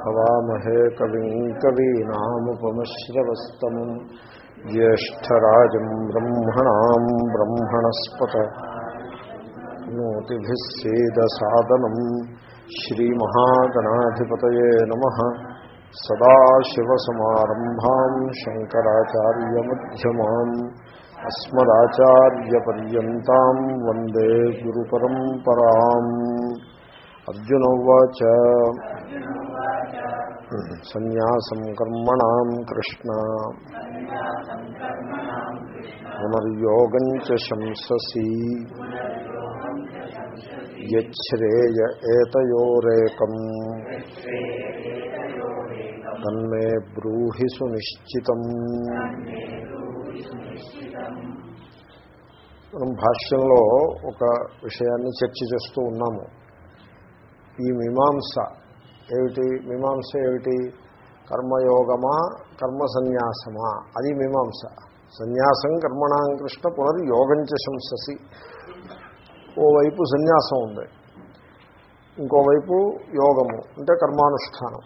హవామహే కవిం కవీనాముపమశ్రవస్తమం జ్యేష్టరాజం బ్రహ్మణాం బ్రహ్మణస్పత నోతిభిः సేదసాదనం శ్రీమహాగణాధిపతయే నమः సదాశివసమారంభాం శంకరాచార్యమధ్యమాम् అస్మదాచార్యపర్యంతాం వందే గురుపరంపరాम् అర్జున ఉవాచ సన్యాసం కర్మణాం కృష్ణ. పునర్యోగం చ శంససి. యచ్ఛ్రేయ ఏతయోరేకం. తన్మే బ్రూహి సునిశ్చితం. మనం భాష్యంలో ఒక విషయాన్ని చర్చ చేస్తూ ఉన్నాము. ఈ మీమాంస ఏమిటి? మీమాంస ఏమిటి? కర్మయోగమా? కర్మ సన్యాసమా అది మీమాంస. సన్యాసం కర్మణాం కృష్ణ పునర్యోగంచ శంససి. ఓవైపు సన్యాసం ఉంది. ఇంకోవైపు యోగము అంటే కర్మానుష్ఠానం.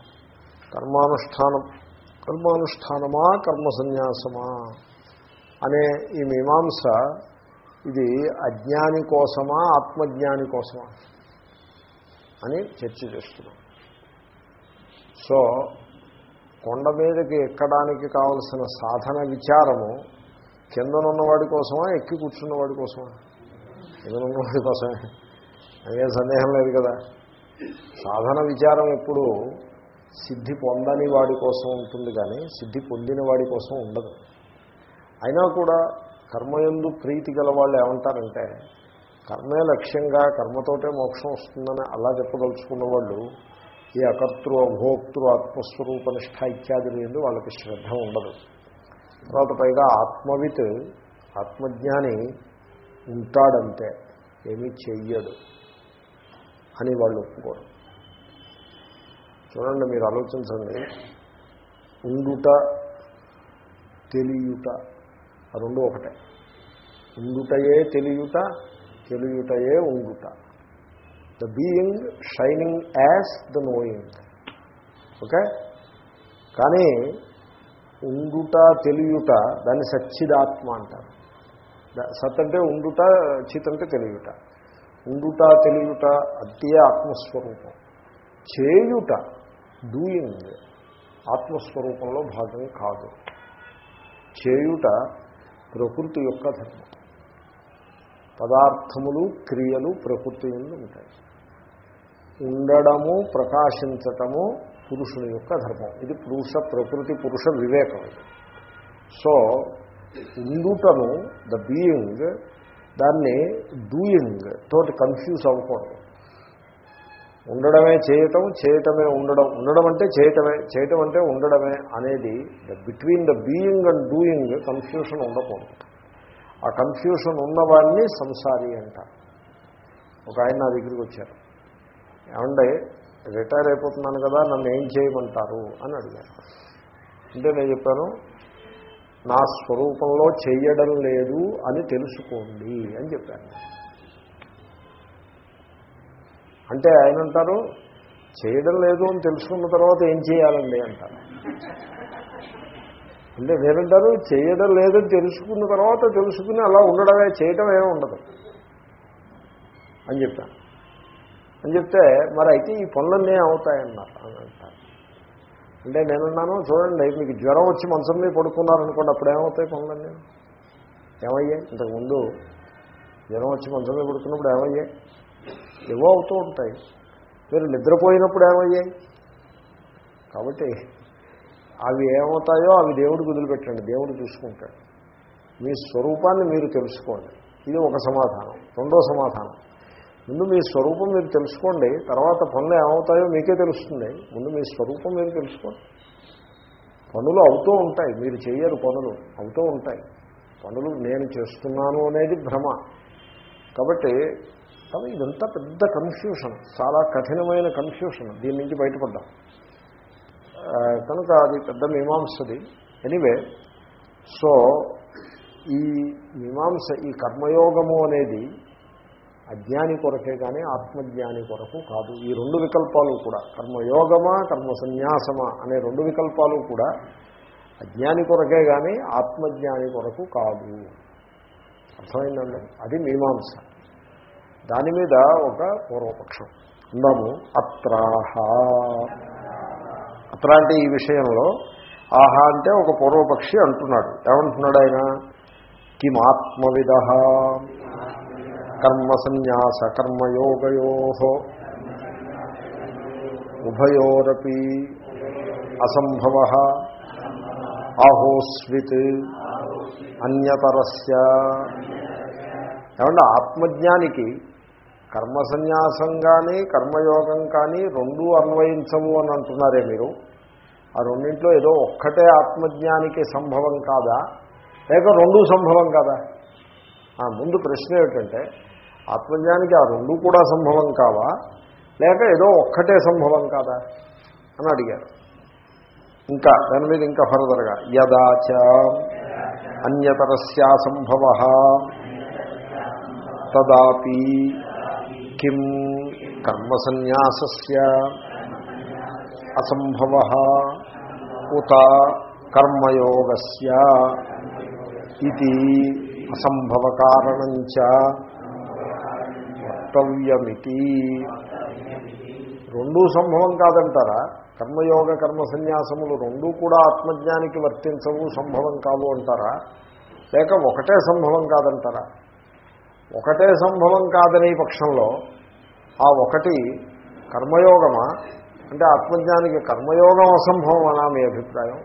కర్మానుష్ఠానం. కర్మానుష్ఠానమా? కర్మ సన్యాసమా అనే ఈ మీమాంస ఇది అజ్ఞాని కోసమా? ఆత్మజ్ఞాని కోసమా? అని చర్చ చేస్తున్నాం. సో కొండ మీదకి ఎక్కడానికి కావలసిన సాధన విచారము కిందనున్నవాడి కోసమా ఎక్కి కూర్చున్నవాడి కోసమా? కిందనున్నవాడి కోసమే. అదే సందేహం లేదు కదా. సాధన విచారం ఎప్పుడు సిద్ధి పొందని వాడి కోసం ఉంటుంది కానీ సిద్ధి పొందిన వాడి కోసం ఉండదు. అయినా కూడా కర్మయందు ప్రీతి గల వాళ్ళు ఏమంటారంటే కర్మే లక్ష్యంగా కర్మతోటే మోక్షం వస్తుందని అలా చెప్పదలుచుకున్న వాళ్ళు ఈ అకర్తృ అభోక్తృ ఆత్మస్వరూప నిష్ట ఇత్యాది లేదు వాళ్ళకి శ్రద్ధ ఉండదు. తర్వాత పైగా ఆత్మవిత్ ఆత్మజ్ఞాని ఉంటాడంతే ఏమీ చెయ్యడు అని వాళ్ళు ఒప్పుకోరు. చూడండి మీరు ఆలోచించండి. ఉండుట తెలియుట ఆ రెండు ఒకటే. ఉండుటయే తెలియుట తెలియటయే ఉండుట the being shining as the knowing okay కానీ ఉండుట తెలియుట దాన్ని సచ్చిదాత్మ అంటారు. సత్ అంటే ఉండుట చిత్ అంటే తెలియుట. ఉండుట తెలియుట అదే ఆత్మస్వరూపం. చేయుట డూయింగ్ ఆత్మస్వరూపంలో భాగం కాదు. చేయుట ప్రకృతి యొక్క ధర్మం. పదార్థములు క్రియలు ప్రకృతి ఎందు ఉంటాయి. ఉండడము ప్రకాశించటము పురుషుని యొక్క ధర్మం. ఇది పురుష ప్రకృతి పురుష వివేకం సో ఉండుటను ద బీయింగ్ దాన్ని డూయింగ్ తోటి కన్ఫ్యూజ్ అవ్వకూడదు. ఉండడమే చేయటం చేయటమే ఉండడం. ఉండడం అంటే చేయటమే చేయటం అంటే ఉండడమే అనేది the between the being and doing confusion ఉండకూడదు. ఆ కన్ఫ్యూషన్ ఉన్నవాడిని సంసారి అంటారు. ఒక ఆయన నా దగ్గరికి వచ్చారు. ఏమంటే రిటైర్ అయిపోతున్నాను కదా నన్ను ఏం చేయమంటారు? అని అడిగారు. అంటే నేను చెప్పాను నా స్వరూపంలో చేయడం లేదు అని తెలుసుకోండి అని చెప్పాను అంటే ఆయన అంటారు చేయడం లేదు అని తెలుసుకున్న తర్వాత ఏం చేయాలండి అంటారు. అంటే నేనంటారు చేయడం లేదని తెలుసుకున్న తర్వాత తెలుసుకుని అలా ఉండడమే చేయటం ఏమి ఉండదు. అని చెప్పాను అని చెప్తే మరి అయితే ఈ పనులన్నీ అవుతాయన్నారు అని అంటారు. అంటే నేనున్నాను చూడండి మీకు జ్వరం వచ్చి మనసం మీద పడుకున్నారనుకోండి అప్పుడు ఏమవుతాయి పనులన్నీ? ఏమయ్యాయి? ఇంతకుముందు జ్వరం వచ్చి మంచం మీద పడుకున్నప్పుడు ఏమయ్యాయి? ఏవో అవుతూ ఉంటాయి. మీరు నిద్రపోయినప్పుడు ఏమయ్యాయి? కాబట్టి అవి ఏమవుతాయో అవి దేవుడికి వదిలిపెట్టండి దేవుడు చూసుకుంటాడు. మీ స్వరూపాన్ని మీరు తెలుసుకోండి. ఇది ఒక సమాధానం. రెండో సమాధానం. ముందు మీ స్వరూపం మీరు తెలుసుకోండి తర్వాత పనులు ఏమవుతాయో మీకే తెలుస్తుంది. ముందు మీ స్వరూపం మీరు తెలుసుకోండి. పనులు అవుతూ ఉంటాయి. మీరు చేయరు పనులు అవుతూ ఉంటాయి. పనులు నేను చేస్తున్నాను అనేది భ్రమ. కాబట్టి కానీ ఇదంతా పెద్ద కన్ఫ్యూషన్ చాలా కఠినమైన కన్ఫ్యూషన్ దీని నుంచి బయటపడ్డాం. కనుక అది పెద్ద మీమాంసది. ఎనివే సో ఈ మీమాంస ఈ కర్మయోగము అనేది అజ్ఞాని కొరకే కానీ ఆత్మజ్ఞాని కొరకు కాదు. ఈ రెండు వికల్పాలు కూడా కర్మయోగమా కర్మ సన్యాసమా అనే రెండు వికల్పాలు కూడా అజ్ఞాని కొరకే కానీ ఆత్మజ్ఞాని కొరకు కాదు. అర్థమైందండి? అది మీమాంస. దాని మీద ఒక పూర్వపక్షం. అందాము అత్రాహ. అత్ర అంటే ఈ విషయంలో ఆహా అంటే ఒక పూర్వపక్షి అంటున్నాడు. ఏమంటున్నాడు ఆయన? కిమాత్మవిద. కర్మ సన్యాస కర్మయోగయో. ఉభయోరపి అసంభవ. ఆహోస్విత్ అన్యతరస్య. ఏమంటే ఆత్మజ్ఞానికి కర్మ సన్యాసం కానీ కర్మయోగం కానీ రెండూ అన్వయించవు అని అంటున్నారే మీరు. ఆ రెండింట్లో ఏదో ఒక్కటే ఆత్మజ్ఞానికి సంభవం కాదా? లేక రెండూ సంభవం కాదా? ముందు ప్రశ్న ఏమిటంటే ఆత్మజ్ఞానికి ఆ రెండు కూడా సంభవం కావా? లేక ఏదో ఒక్కటే సంభవం కాదా? అని అడిగారు. ఇంకా దాని మీద ఇంకా ఫర్దర్గా యదాచ అన్యతరస్యాసంభవ తదాపి కిం కర్మసన్యాసస్య అసంభవ ఉత కర్మయోగస్య ఇది అసంభవ కారణంచ వక్తవ్యమితి రెండూ సంభవం కాదంటారా? కర్మయోగ కర్మ సన్యాసములు రెండూ కూడా ఆత్మజ్ఞానికి వర్తించవు సంభవం కాదు అంటారా? లేక ఒకటే సంభవం కాదంటారా? ఒకటే సంభవం కాదనే పక్షంలో ఆ ఒకటి కర్మయోగమా? అంటే ఆత్మజ్ఞానికి కర్మయోగం అసంభవమనా మీ అభిప్రాయం?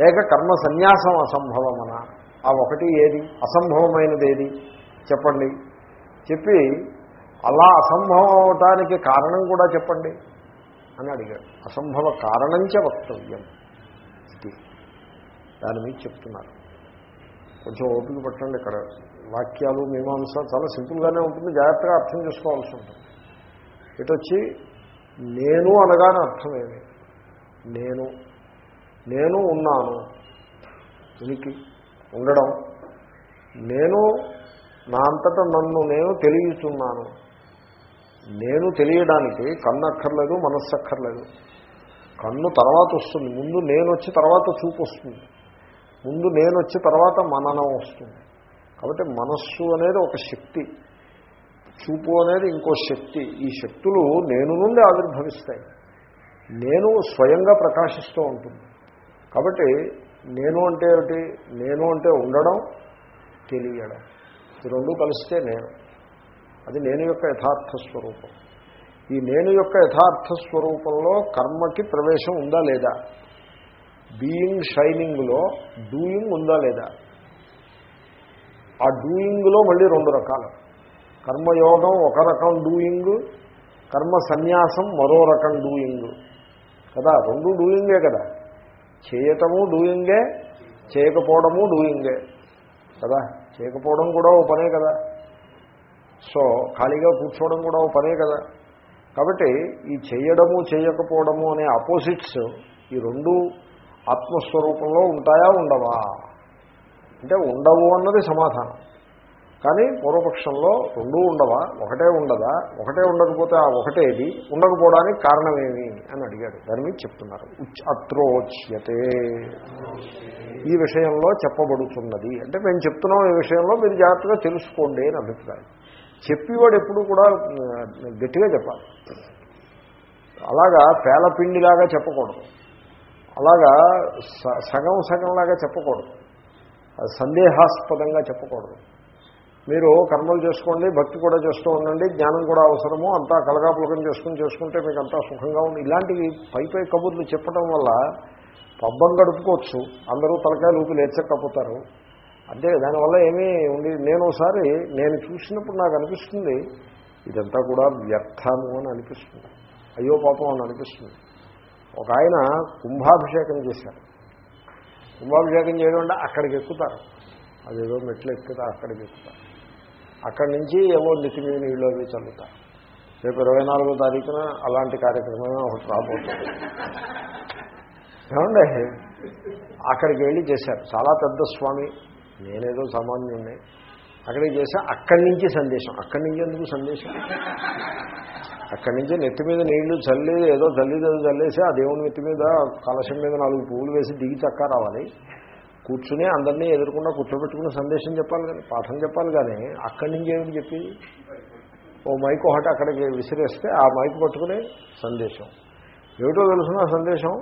లేక కర్మ సన్యాసం అసంభవమనా? ఆ ఒకటి ఏది? అసంభవమైనది ఏది చెప్పండి. చెప్పి అలా అసంభవం అవటానికి కారణం కూడా చెప్పండి అని అడిగాడు. అసంభవ కారణంచ వక్తవ్యం. ఇది దాని మీద చెప్తున్నారు. కొంచెం ఓపిక పట్టండి ఇక్కడ. వాక్యాలు మీమాంస చాలా సింపుల్గానే ఉంటుంది. జాగ్రత్తగా అర్థం చేసుకోవాల్సి ఉంటుంది. ఇటు వచ్చి నేను అనగానే అర్థమేమి? నేను. నేను ఉన్నాను. ఉనికి ఉండడం. నేను నా అంతటా నన్ను నేను తెలియచున్నాను. నేను తెలియడానికి కన్ను అక్కర్లేదు మనస్సు అక్కర్లేదు కన్ను తర్వాత వస్తుంది. ముందు నేను వచ్చి తర్వాత చూపు వస్తుంది. ముందు నేను వచ్చి తర్వాత మననం వస్తుంది. కాబట్టి మనస్సు అనేది ఒక శక్తి. చూపు అనేది ఇంకో శక్తి. ఈ శక్తులు నేను నుండి ఆవిర్భవిస్తాయి. నేను స్వయంగా ప్రకాశిస్తూ ఉంటుంది. కాబట్టి నేను అంటే ఏమిటి? నేను అంటే ఉండడం తెలియడం. ఈ రెండు కలిస్తే నేను. అది నేను యొక్క యథార్థ స్వరూపం. ఈ నేను యొక్క యథార్థ స్వరూపంలో కర్మకి ప్రవేశం ఉందా లేదా? బీయింగ్ షైనింగ్లో డూయింగ్ ఉందా లేదా? ఆ డూయింగ్లో మళ్ళీ రెండు రకాలు. కర్మయోగం ఒక రకం డూయింగ్ కర్మ సన్యాసం మరో రకం డూయింగ్ కదా రెండు డూయింగే కదా. చేయటము డూయింగే చేయకపోవడము డూయింగే కదా చేయకపోవడం కూడా ఓ పనే కదా. సో ఖాళీగా కూర్చోవడం కూడా ఓ పనే కదా. కాబట్టి ఈ చేయడము చేయకపోవడము అనే ఆపోజిట్స్ ఈ రెండు ఆత్మస్వరూపంలో ఉంటాయా ఉండవా? అంటే ఉండవు అన్నది సమాధానం. కానీ పూర్వపక్షంలో రెండూ ఉండవా? ఒకటే ఉండదా? ఒకటే ఉండకపోతే ఆ ఒకటేది? ఉండకపోవడానికి కారణమేమి? అని అడిగాడు. దాని మీద చెప్తున్నారు. అత్రోచ్యతే. ఈ విషయంలో చెప్పబడుతున్నది. అంటే మేము చెప్తున్నాం ఈ విషయంలో మీరు జాగ్రత్తగా తెలుసుకోండి అని అభిప్రాయం. చెప్పేవాడు ఎప్పుడు కూడా గట్టిగా చెప్పాలి. అలాగా పేలపిండిలాగా చెప్పకూడదు. అలాగా సగం సగంలాగా చెప్పకూడదు. సందేహాస్పదంగా చెప్పకూడదు. మీరు కర్మలు చేసుకోండి భక్తి కూడా చేస్తూ ఉండండి జ్ఞానం కూడా అవసరము అంతా కలగాపులకం చేసుకుని చేసుకుంటే మీకు అంతా సుఖంగా ఉంది ఇలాంటివి పై పై కబుర్లు చెప్పడం వల్ల పబ్బం గడుపుకోవచ్చు. అందరూ తలకాయలు ఊపి లేచకపోతారు అంటే దానివల్ల ఏమీ ఉండి నేను ఒకసారి నేను చూసినప్పుడు నాకు అనిపిస్తుంది ఇదంతా కూడా వ్యర్థము అని అనిపిస్తుంది. అయ్యో పాపం అని అనిపిస్తుంది. ఒక ఆయన కుంభాభిషేకం చేశారు. కుంభాభిషేకం చేయడం అంటే అక్కడికి ఎక్కుతారు అదేదో మెట్లు ఎక్కుతారు అక్కడికి ఎక్కుతారు అక్కడి నుంచి ఏవో నితిమీ నీళ్ళు అవి చల్లుతారు. రేపు ఇరవై నాలుగో తారీఖున అలాంటి కార్యక్రమం ఒకటి రాబోతుంది. ఏమండి? అక్కడికి వెళ్ళి చేశారు. చాలా పెద్ద స్వామి నేనేదో సామాన్యుణ్ణి. అక్కడికి చేశా అక్కడి నుంచి సందేశం. అక్కడి నుంచి ఎందుకు సందేశం? అక్కడి నుంచి నెత్తి మీద నీళ్ళు చల్లి ఏదో చల్లిదో చల్లేసి ఆ దేవుని నెత్తి మీద కలశం మీద నాలుగు పువ్వులు వేసి దిగి చక్కా రావాలి. కూర్చుని అందరినీ ఎదుర్కొన్నా కూర్చోబెట్టుకుని సందేశం చెప్పాలి కానీ పాఠం చెప్పాలి కానీ అక్కడి నుంచి ఏమిటి చెప్పి ఓ మైక్ ఒకటి అక్కడికి విసిరేస్తే ఆ మైక్ పట్టుకునే సందేశం. ఏమిటో తెలుసిన సందేశం?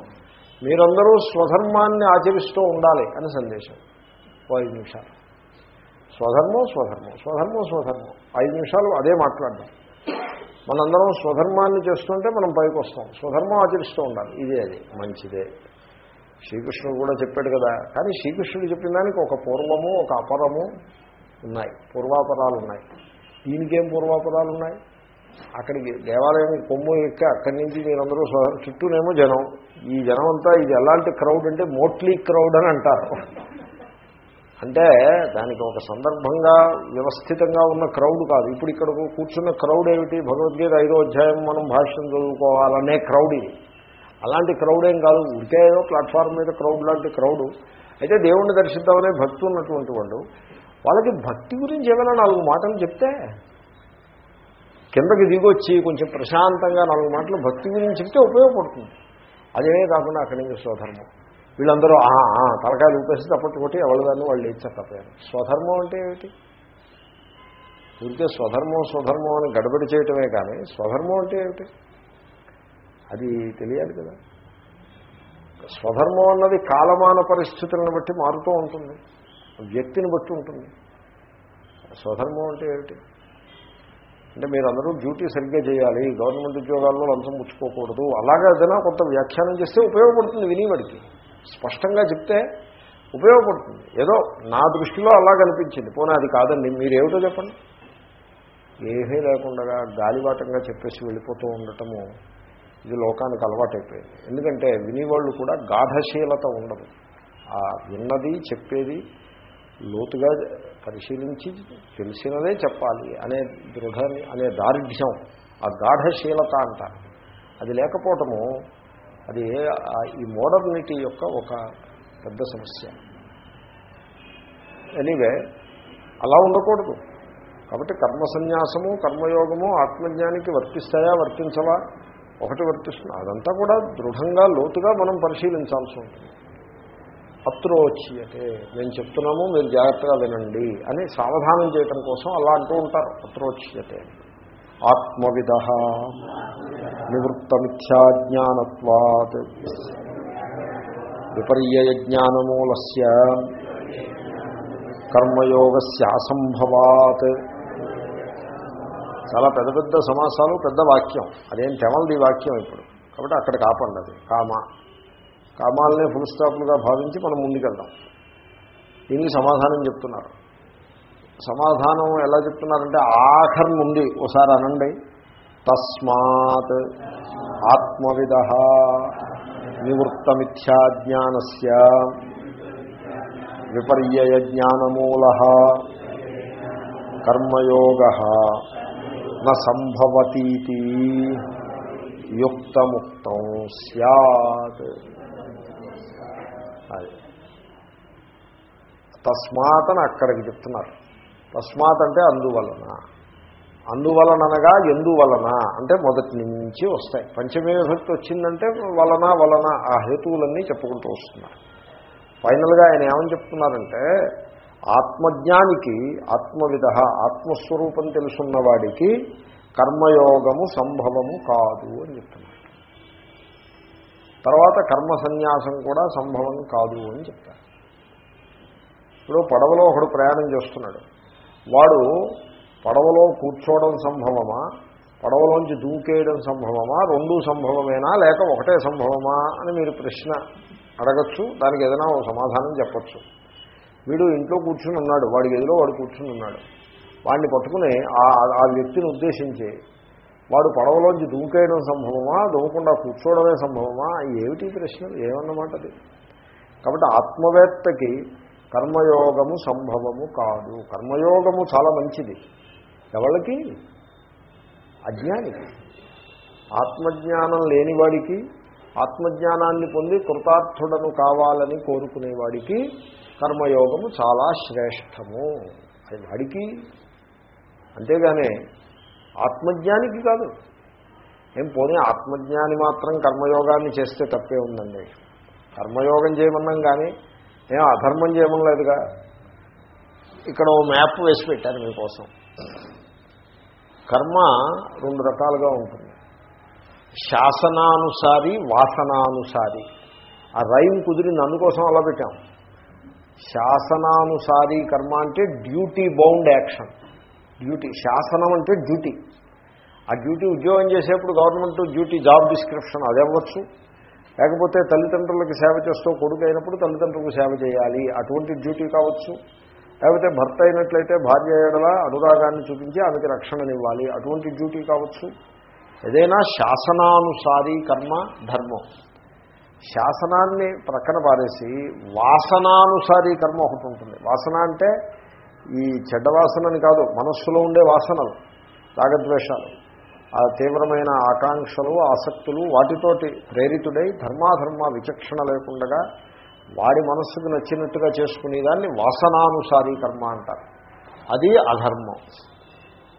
మీరందరూ స్వధర్మాన్ని ఆచరిస్తూ ఉండాలి అని సందేశం. ఓ ఐదు నిమిషాలు. స్వధర్మం స్వధర్మం స్వధర్మం స్వధర్మం. ఐదు నిమిషాలు అదే మాట్లాడడం మనందరం స్వధర్మాన్ని చేస్తుంటే మనం పైకి వస్తాం. స్వధర్మం ఆచరిస్తూ ఉండాలి. ఇదే అది. మంచిదే. శ్రీకృష్ణుడు కూడా చెప్పాడు కదా. కానీ శ్రీకృష్ణుడు చెప్పిన దానికి ఒక పూర్వము ఒక అపరము ఉన్నాయి. పూర్వాపరాలు ఉన్నాయి. దీనికేం పూర్వాపరాలు ఉన్నాయి? అక్కడికి దేవాలయం కొమ్ము ఎక్కి అక్కడి నుంచి మీరందరూ చుట్టూనేమో జనం. ఈ జనం అంతా ఇది ఎలాంటి క్రౌడ్ అంటే మోట్లీ క్రౌడ్ అని అంటారు. అంటే దానికి ఒక సందర్భంగా వ్యవస్థితంగా ఉన్న క్రౌడ్ కాదు. ఇప్పుడు ఇక్కడ కూర్చున్న క్రౌడ్ ఏమిటి? భగవద్గీత ఐదో అధ్యాయం మనం భాష్యం చదువుకోవాలనే క్రౌడ్ ఇది. అలాంటి క్రౌడ్ ఏం కాదు. ఉడికే ఏదో ప్లాట్ఫామ్ మీద క్రౌడ్ లాంటి క్రౌడు. అయితే దేవుణ్ణి దర్శిద్దామనే భక్తి ఉన్నటువంటి వాళ్ళు వాళ్ళకి భక్తి గురించి ఏమైనా నాలుగు మాటలు చెప్తే కిందకి దిగొచ్చి కొంచెం ప్రశాంతంగా నాలుగు మాటలు భక్తి గురించి చెప్తే ఉపయోగపడుతుంది. అదే కాకుండా అక్కడి నుంచి స్వధర్మం. వీళ్ళందరూ "ఆ, తలకాయలు ఊపేసి తప్పట్టు కొట్టి ఎవరి దాన్ని వాళ్ళు లేచకపోయారు స్వధర్మం అంటే ఏమిటి? ఊరికే స్వధర్మం స్వధర్మం అని గడబడి చేయటమే కానీ స్వధర్మం అంటే ఏమిటి? అది తెలియాలి కదా. స్వధర్మం అన్నది కాలమాన పరిస్థితులను బట్టి మారుతూ ఉంటుంది. వ్యక్తిని బట్టి ఉంటుంది. స్వధర్మం అంటే ఏమిటి? అంటే మీరందరూ డ్యూటీ సరిగ్గా చేయాలి గవర్నమెంట్ ఉద్యోగాల్లో లంచం పుచ్చుకోకూడదు అలాగే ఏదైనా కొంత వ్యాఖ్యానం చేస్తే ఉపయోగపడుతుంది వినివాడికి స్పష్టంగా చెప్తే ఉపయోగపడుతుంది. ఏదో నా దృష్టిలో అలా కనిపించింది. పోనీ అది కాదండి. మీరు చెప్పండి. ఏమీ లేకుండా గాలివాటంగా చెప్పేసి వెళ్ళిపోతూ ఉండటము ఇది లోకానికి అలవాటైపోయింది. ఎందుకంటే వినివాళ్ళు కూడా గాఢశీలత ఉండదు. ఆ విన్నది చెప్పేది లోతుగా పరిశీలించి తెలిసినదే చెప్పాలి అనే దృఢ అనే దారిఢ్యం. ఆ గాఢశీలత అంటారు. అది లేకపోవటము అది ఈ మోడర్నిటీ యొక్క ఒక పెద్ద సమస్య. ఎనీవే అలా ఉండకూడదు. కాబట్టి కర్మ సన్యాసము కర్మయోగము ఆత్మజ్ఞానికి వర్తిస్తాయా వర్తించవా? ఒకటి వర్తిస్తుంది. అదంతా కూడా దృఢంగా లోతుగా మనం పరిశీలించాల్సి ఉంటుంది. అత్రోచ్యతే. నేను చెప్తున్నాము మీరు జాగ్రత్తగా వినండి అని సావధానం చేయటం కోసం అలా అంటూ ఉంటారు. అత్రోచ్యతే. ఆత్మవిధ నివృత్తమిథ్యాజ్ఞానత్వాత్ విపర్యయ జ్ఞానమూలస్య కర్మయోగస్య అసంభవాత్ చాలా పెద్ద పెద్ద సమాసాలు పెద్ద వాక్యం. అదేం తెమలది వాక్యం ఇప్పుడు. కాబట్టి అక్కడికి ఆపండి అది. కామ. కామాలనే ఫుల్ స్టాప్లుగా భావించి మనం ముందుకెళ్దాం. దీనికి సమాధానం చెప్తున్నారు. సమాధానం ఎలా చెప్తున్నారంటే ఆఖరి నుండి ఒకసారి అనండి. తస్మాత్ ఆత్మవిద నివృత్తమిథ్యాజ్ఞాన విపర్యయ జ్ఞానమూల కర్మయోగ సంభవతీతి యుక్తముక్తం సత్ తస్మాత్ అని అక్కడికి చెప్తున్నారు. తస్మాత్ అంటే అందువలన. అందువలననగా ఎందువలన అంటే మొదటి నుంచి వస్తాయి. పంచమే విభక్తి వచ్చిందంటే వలన వలన ఆ హేతువులన్నీ చెప్పుకుంటూ వస్తున్నారు. ఫైనల్గా ఆయన ఏమని చెప్తున్నారంటే ఆత్మజ్ఞానికి ఆత్మవిధ ఆత్మస్వరూపం తెలుసున్నవాడికి కర్మయోగము సంభవము కాదు అని చెప్తున్నారు. తర్వాత కర్మ సన్యాసం కూడా సంభవం కాదు అని చెప్తారు. ఇప్పుడు పడవలో ఒకడు ప్రయాణం చేస్తున్నాడు. వాడు పడవలో కూర్చోవడం సంభవమా? పడవలోంచి దూకేయడం సంభవమా? రెండూ సంభవమేనా? లేక ఒకటే సంభవమా? అని మీరు ప్రశ్న అడగచ్చు. దానికి ఏదైనా ఒక సమాధానం చెప్పచ్చు. వీడు ఇంట్లో కూర్చుని ఉన్నాడు. వాడి గదిలో వాడు కూర్చుని ఉన్నాడు. వాడిని పట్టుకుని ఆ ఆ వ్యక్తిని ఉద్దేశించి వాడు పడవలోంచి దూకేయడం సంభవమా? దూకుండా కూర్చోవడమే సంభవమా? ఏమిటి ప్రశ్న ప్రశ్నలు? ఏమన్నమాట అది? కాబట్టి ఆత్మవేత్తకి కర్మయోగము సంభవము కాదు. కర్మయోగము చాలా మంచిది. ఎవరికి అజ్ఞానికి. ఆత్మజ్ఞానం లేనివాడికి ఆత్మజ్ఞానాన్ని పొంది కృతార్థుడను కావాలని కోరుకునేవాడికి కర్మయోగము చాలా శ్రేష్టము అది వాడికి. అంతేగానే ఆత్మజ్ఞానికి కాదు. ఏం పోనీ ఆత్మజ్ఞాని మాత్రం కర్మయోగాన్ని చేస్తే తప్పే ఉందండి. కర్మయోగం చేయమన్నాం కానీ ఏం అధర్మం చేయమని లేదుగా ఇక్కడ ఓ మ్యాప్ వేసి పెట్టాను మీకోసం. కర్మ రెండు రకాలుగా ఉంటుంది. శాసనానుసారి వాసనానుసారి. ఆ రైమ్ కుదిరింది అందుకోసం అలా పెట్టాం. శాసనానుసారి కర్మ అంటే డ్యూటీ బౌండ్ యాక్షన్. డ్యూటీ శాసనం అంటే డ్యూటీ. ఆ డ్యూటీ ఉద్యోగం చేసేప్పుడు గవర్నమెంట్ డ్యూటీ జాబ్ డిస్క్రిప్షన్ అది అవ్వచ్చు. లేకపోతే తల్లిదండ్రులకి సేవ చేస్తూ కొడుకు అయినప్పుడు తల్లిదండ్రులకు సేవ చేయాలి. అటువంటి డ్యూటీ కావచ్చు. లేకపోతే భర్త అయినట్లయితే భార్య ఏడల అనురాగాన్ని చూపించి ఆమెకి రక్షణనివ్వాలి. అటువంటి డ్యూటీ కావచ్చు. ఏదైనా శాసనానుసారి కర్మ ధర్మం. శాసనాన్ని ప్రక్కన పారేసి వాసనానుసారి కర్మ ఒకటి ఉంటుంది. వాసన అంటే ఈ చెడ్డ వాసనని కాదు మనస్సులో ఉండే వాసనలు రాగద్వేషాలు. ఆ తీవ్రమైన ఆకాంక్షలు ఆసక్తులు వాటితోటి ప్రేరితుడై ధర్మాధర్మ విచక్షణ లేకుండా వాడి మనస్సుకు నచ్చినట్టుగా చేసుకునేదాన్ని వాసనానుసారి కర్మ అంటారు. అది అధర్మం.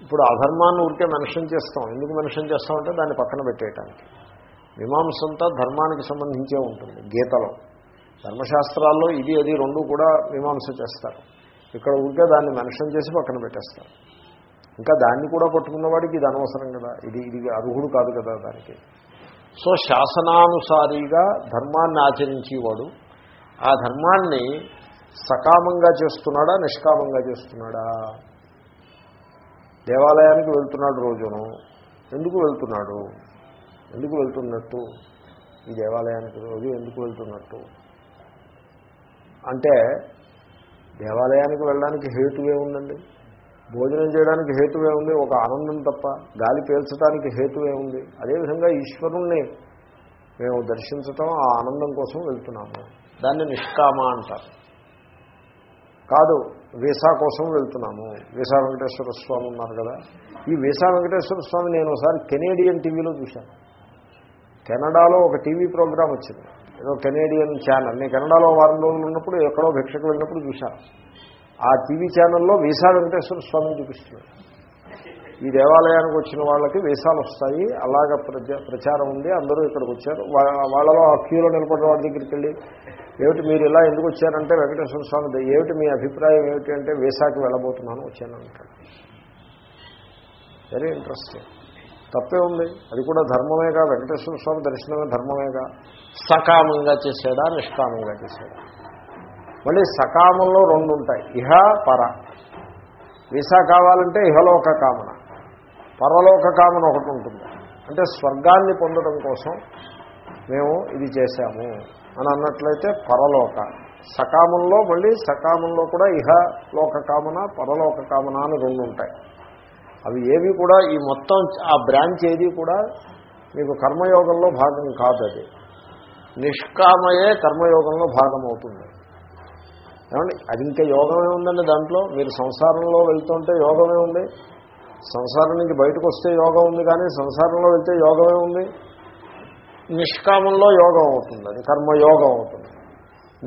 ఇప్పుడు అధర్మాన్ని ఊరికే మెన్షన్ చేస్తాం. ఎందుకు మెన్షన్ చేస్తామంటే దాన్ని పక్కన పెట్టేయటానికి. మీమాంసంతా ధర్మానికి సంబంధించే ఉంటుంది గీతలో. ధర్మశాస్త్రాల్లో ఇది అది రెండు కూడా మీమాంస చేస్తారు. ఇక్కడ ఊరికే దాన్ని మెన్షన్ చేసి పక్కన పెట్టేస్తారు. ఇంకా దాన్ని కూడా పట్టుకున్న వాడికి ఇది అనవసరం కదా. ఇది ఇది అర్హుడు కాదు కదా దానికి. సో శాసనానుసారిగా ధర్మాన్ని ఆచరించేవాడు ఆ ధర్మాన్ని సకామంగా చేస్తున్నాడా నిష్కామంగా చేస్తున్నాడా? దేవాలయానికి వెళ్తున్నాడు రోజును. ఎందుకు వెళ్తున్నాడు? ఎందుకు వెళ్తున్నట్టు? ఈ దేవాలయానికి రోజు ఎందుకు వెళ్తున్నట్టు? అంటే దేవాలయానికి వెళ్ళడానికి హేతువే ఉందండి. భోజనం చేయడానికి హేతువే ఉంది ఒక ఆనందం తప్ప గాలి పీల్చడానికి హేతువే ఉంది. అదేవిధంగా ఈశ్వరుణ్ణి మేము దర్శించటం ఆ ఆనందం కోసం వెళ్తున్నాము. దాన్ని నిష్కామ అంటారు. కాదు వీసా కోసం వెళ్తున్నాము. వీసా వెంకటేశ్వర స్వామి ఉన్నారు కదా. ఈ వీసా వెంకటేశ్వర స్వామి నేను ఒకసారి కెనేడియన్ టీవీలో చూశాను. కెనడాలో ఒక టీవీ ప్రోగ్రాం వచ్చింది. ఏదో కెనేడియన్ ఛానల్. నేను కెనడాలో వారం రోజులు ఉన్నప్పుడు ఎక్కడో భిక్షకు వెళ్ళినప్పుడు చూశాను. ఆ టీవీ ఛానల్లో వీసా వెంకటేశ్వర స్వామిని చూపిస్తున్నాడు ఈ దేవాలయానికి వచ్చిన వాళ్ళకి వీసాలు వస్తాయి. అలాగ ప్రచారం ఉంది. అందరూ ఇక్కడికి వచ్చారు. వాళ్ళలో ఆ క్యూలో నిలబడిన వాళ్ళ దగ్గరికి వెళ్ళి ఏమిటి మీరు ఇలా ఎందుకు వచ్చారంటే వెంకటేశ్వర స్వామి ఏమిటి మీ అభిప్రాయం ఏమిటి అంటే వీసాకి వెళ్ళబోతున్నాను వచ్చాను అంటాడు వెరీ ఇంట్రెస్టింగ్ తప్పే ఉంది. అది కూడా ధర్మమేగా. వెంకటేశ్వర స్వామి దర్శనమే ధర్మమేగా. సకామంగా చేశాడా నిష్కామంగా చేశాడా? మళ్ళీ సకామంలో రెండు ఉంటాయి ఇహ పర. వీసా కావాలంటే ఇహలోక కామన. పరలోక కామన ఒకటి ఉంటుంది. అంటే స్వర్గాన్ని పొందడం కోసం మేము ఇది చేశాము అని అన్నట్లయితే పరలోక. సకామంలో మళ్ళీ సకామంలో కూడా ఇహ లోక కామన పరలోక కామన అని రెండు ఉంటాయి. అవి ఏవి కూడా ఈ మొత్తం ఆ బ్రాంచ్ ఏది కూడా మీకు కర్మయోగంలో భాగం కాదు అది. నిష్కామయే కర్మయోగంలో భాగం అవుతుంది. ఏమండి? అది ఇంకా యోగమే ఉందండి దాంట్లో. మీరు సంసారంలో వెళ్తుంటే యోగమే ఉంది. సంసారం నుంచి బయటకు వస్తే యోగం ఉంది కానీ సంసారంలో వెళ్తే యోగమే ఉంది. నిష్కామంలో యోగం అవుతుంది. అది కర్మయోగం అవుతుంది.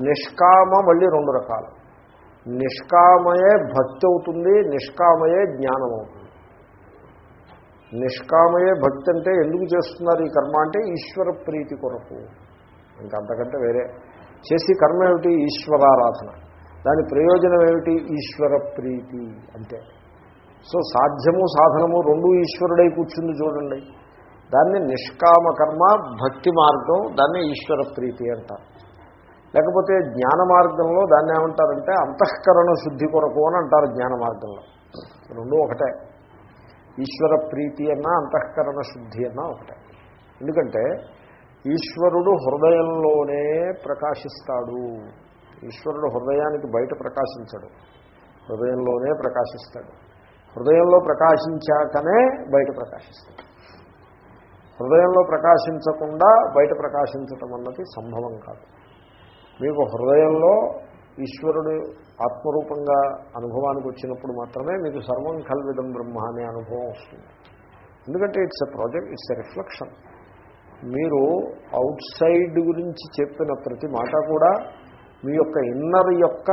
నిష్కామ మళ్ళీ రెండు రకాలు. నిష్కామయే భక్తి అవుతుంది నిష్కామయే జ్ఞానం అవుతుంది. నిష్కామయే భక్తి అంటే ఎందుకు చేస్తున్నారు ఈ కర్మ అంటే ఈశ్వర ప్రీతి కొరకు. ఇంకంతకంటే వేరే. చేసి కర్మ ఏమిటి? ఈశ్వరారాధన. దాని ప్రయోజనం ఏమిటి? ఈశ్వర ప్రీతి అంతే సో సాధ్యము సాధనము రెండు ఈశ్వరుడై కూర్చుంది చూడండి. దాన్ని నిష్కామ కర్మ భక్తి మార్గం దాన్ని ఈశ్వర ప్రీతి అంటారు. లేకపోతే జ్ఞాన మార్గంలో దాన్ని ఏమంటారంటే అంతఃకరణ శుద్ధి కొరకు అని అంటారు జ్ఞాన మార్గంలో. రెండు ఒకటే. ఈశ్వర ప్రీతి అన్నా అంతఃకరణ శుద్ధి అన్నా ఒకటే. ఎందుకంటే ఈశ్వరుడు హృదయంలోనే ప్రకాశిస్తాడు. ఈశ్వరుడు హృదయానికి బయట ప్రకాశించడు. హృదయంలోనే ప్రకాశిస్తాడు. హృదయంలో ప్రకాశించాకనే బయట ప్రకాశిస్తాడు హృదయంలో ప్రకాశించకుండా బయట ప్రకాశించటం అన్నది సంభవం కాదు. మీకు హృదయంలో ఈశ్వరుడు ఆత్మరూపంగా అనుభవానికి వచ్చినప్పుడు మాత్రమే మీకు సర్వం కల్విదం బ్రహ్మ అనే అనుభవం వస్తుంది. ఎందుకంటే it's a project it's a reflection. మీరు అవుట్ సైడ్ గురించి చెప్పిన ప్రతి మాట కూడా మీ యొక్క ఇన్నర్ యొక్క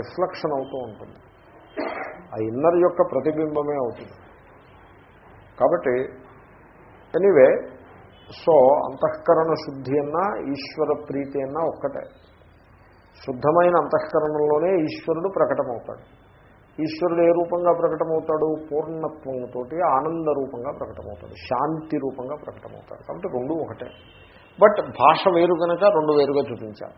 రిఫ్లెక్షన్ అవుతూ ఉంటుంది. ఆ ఇన్నర్ యొక్క ప్రతిబింబమే అవుతుంది. కాబట్టి ఎనీవే సో అంతఃకరణ శుద్ధి అన్నా ఈశ్వర ప్రీతి అన్నా ఒక్కటే. శుద్ధమైన అంతఃకరణలోనే ఈశ్వరుడు ప్రకటమవుతాడు. ఈశ్వరుడు ఏ రూపంగా ప్రకటమవుతాడు? పూర్ణత్వంతో ఆనంద రూపంగా ప్రకటమవుతాడు. శాంతి రూపంగా ప్రకటమవుతాడు. కాబట్టి రెండు ఒకటే. బట్ భాష వేరు కనుక రెండు వేరుగా చూపించాలి.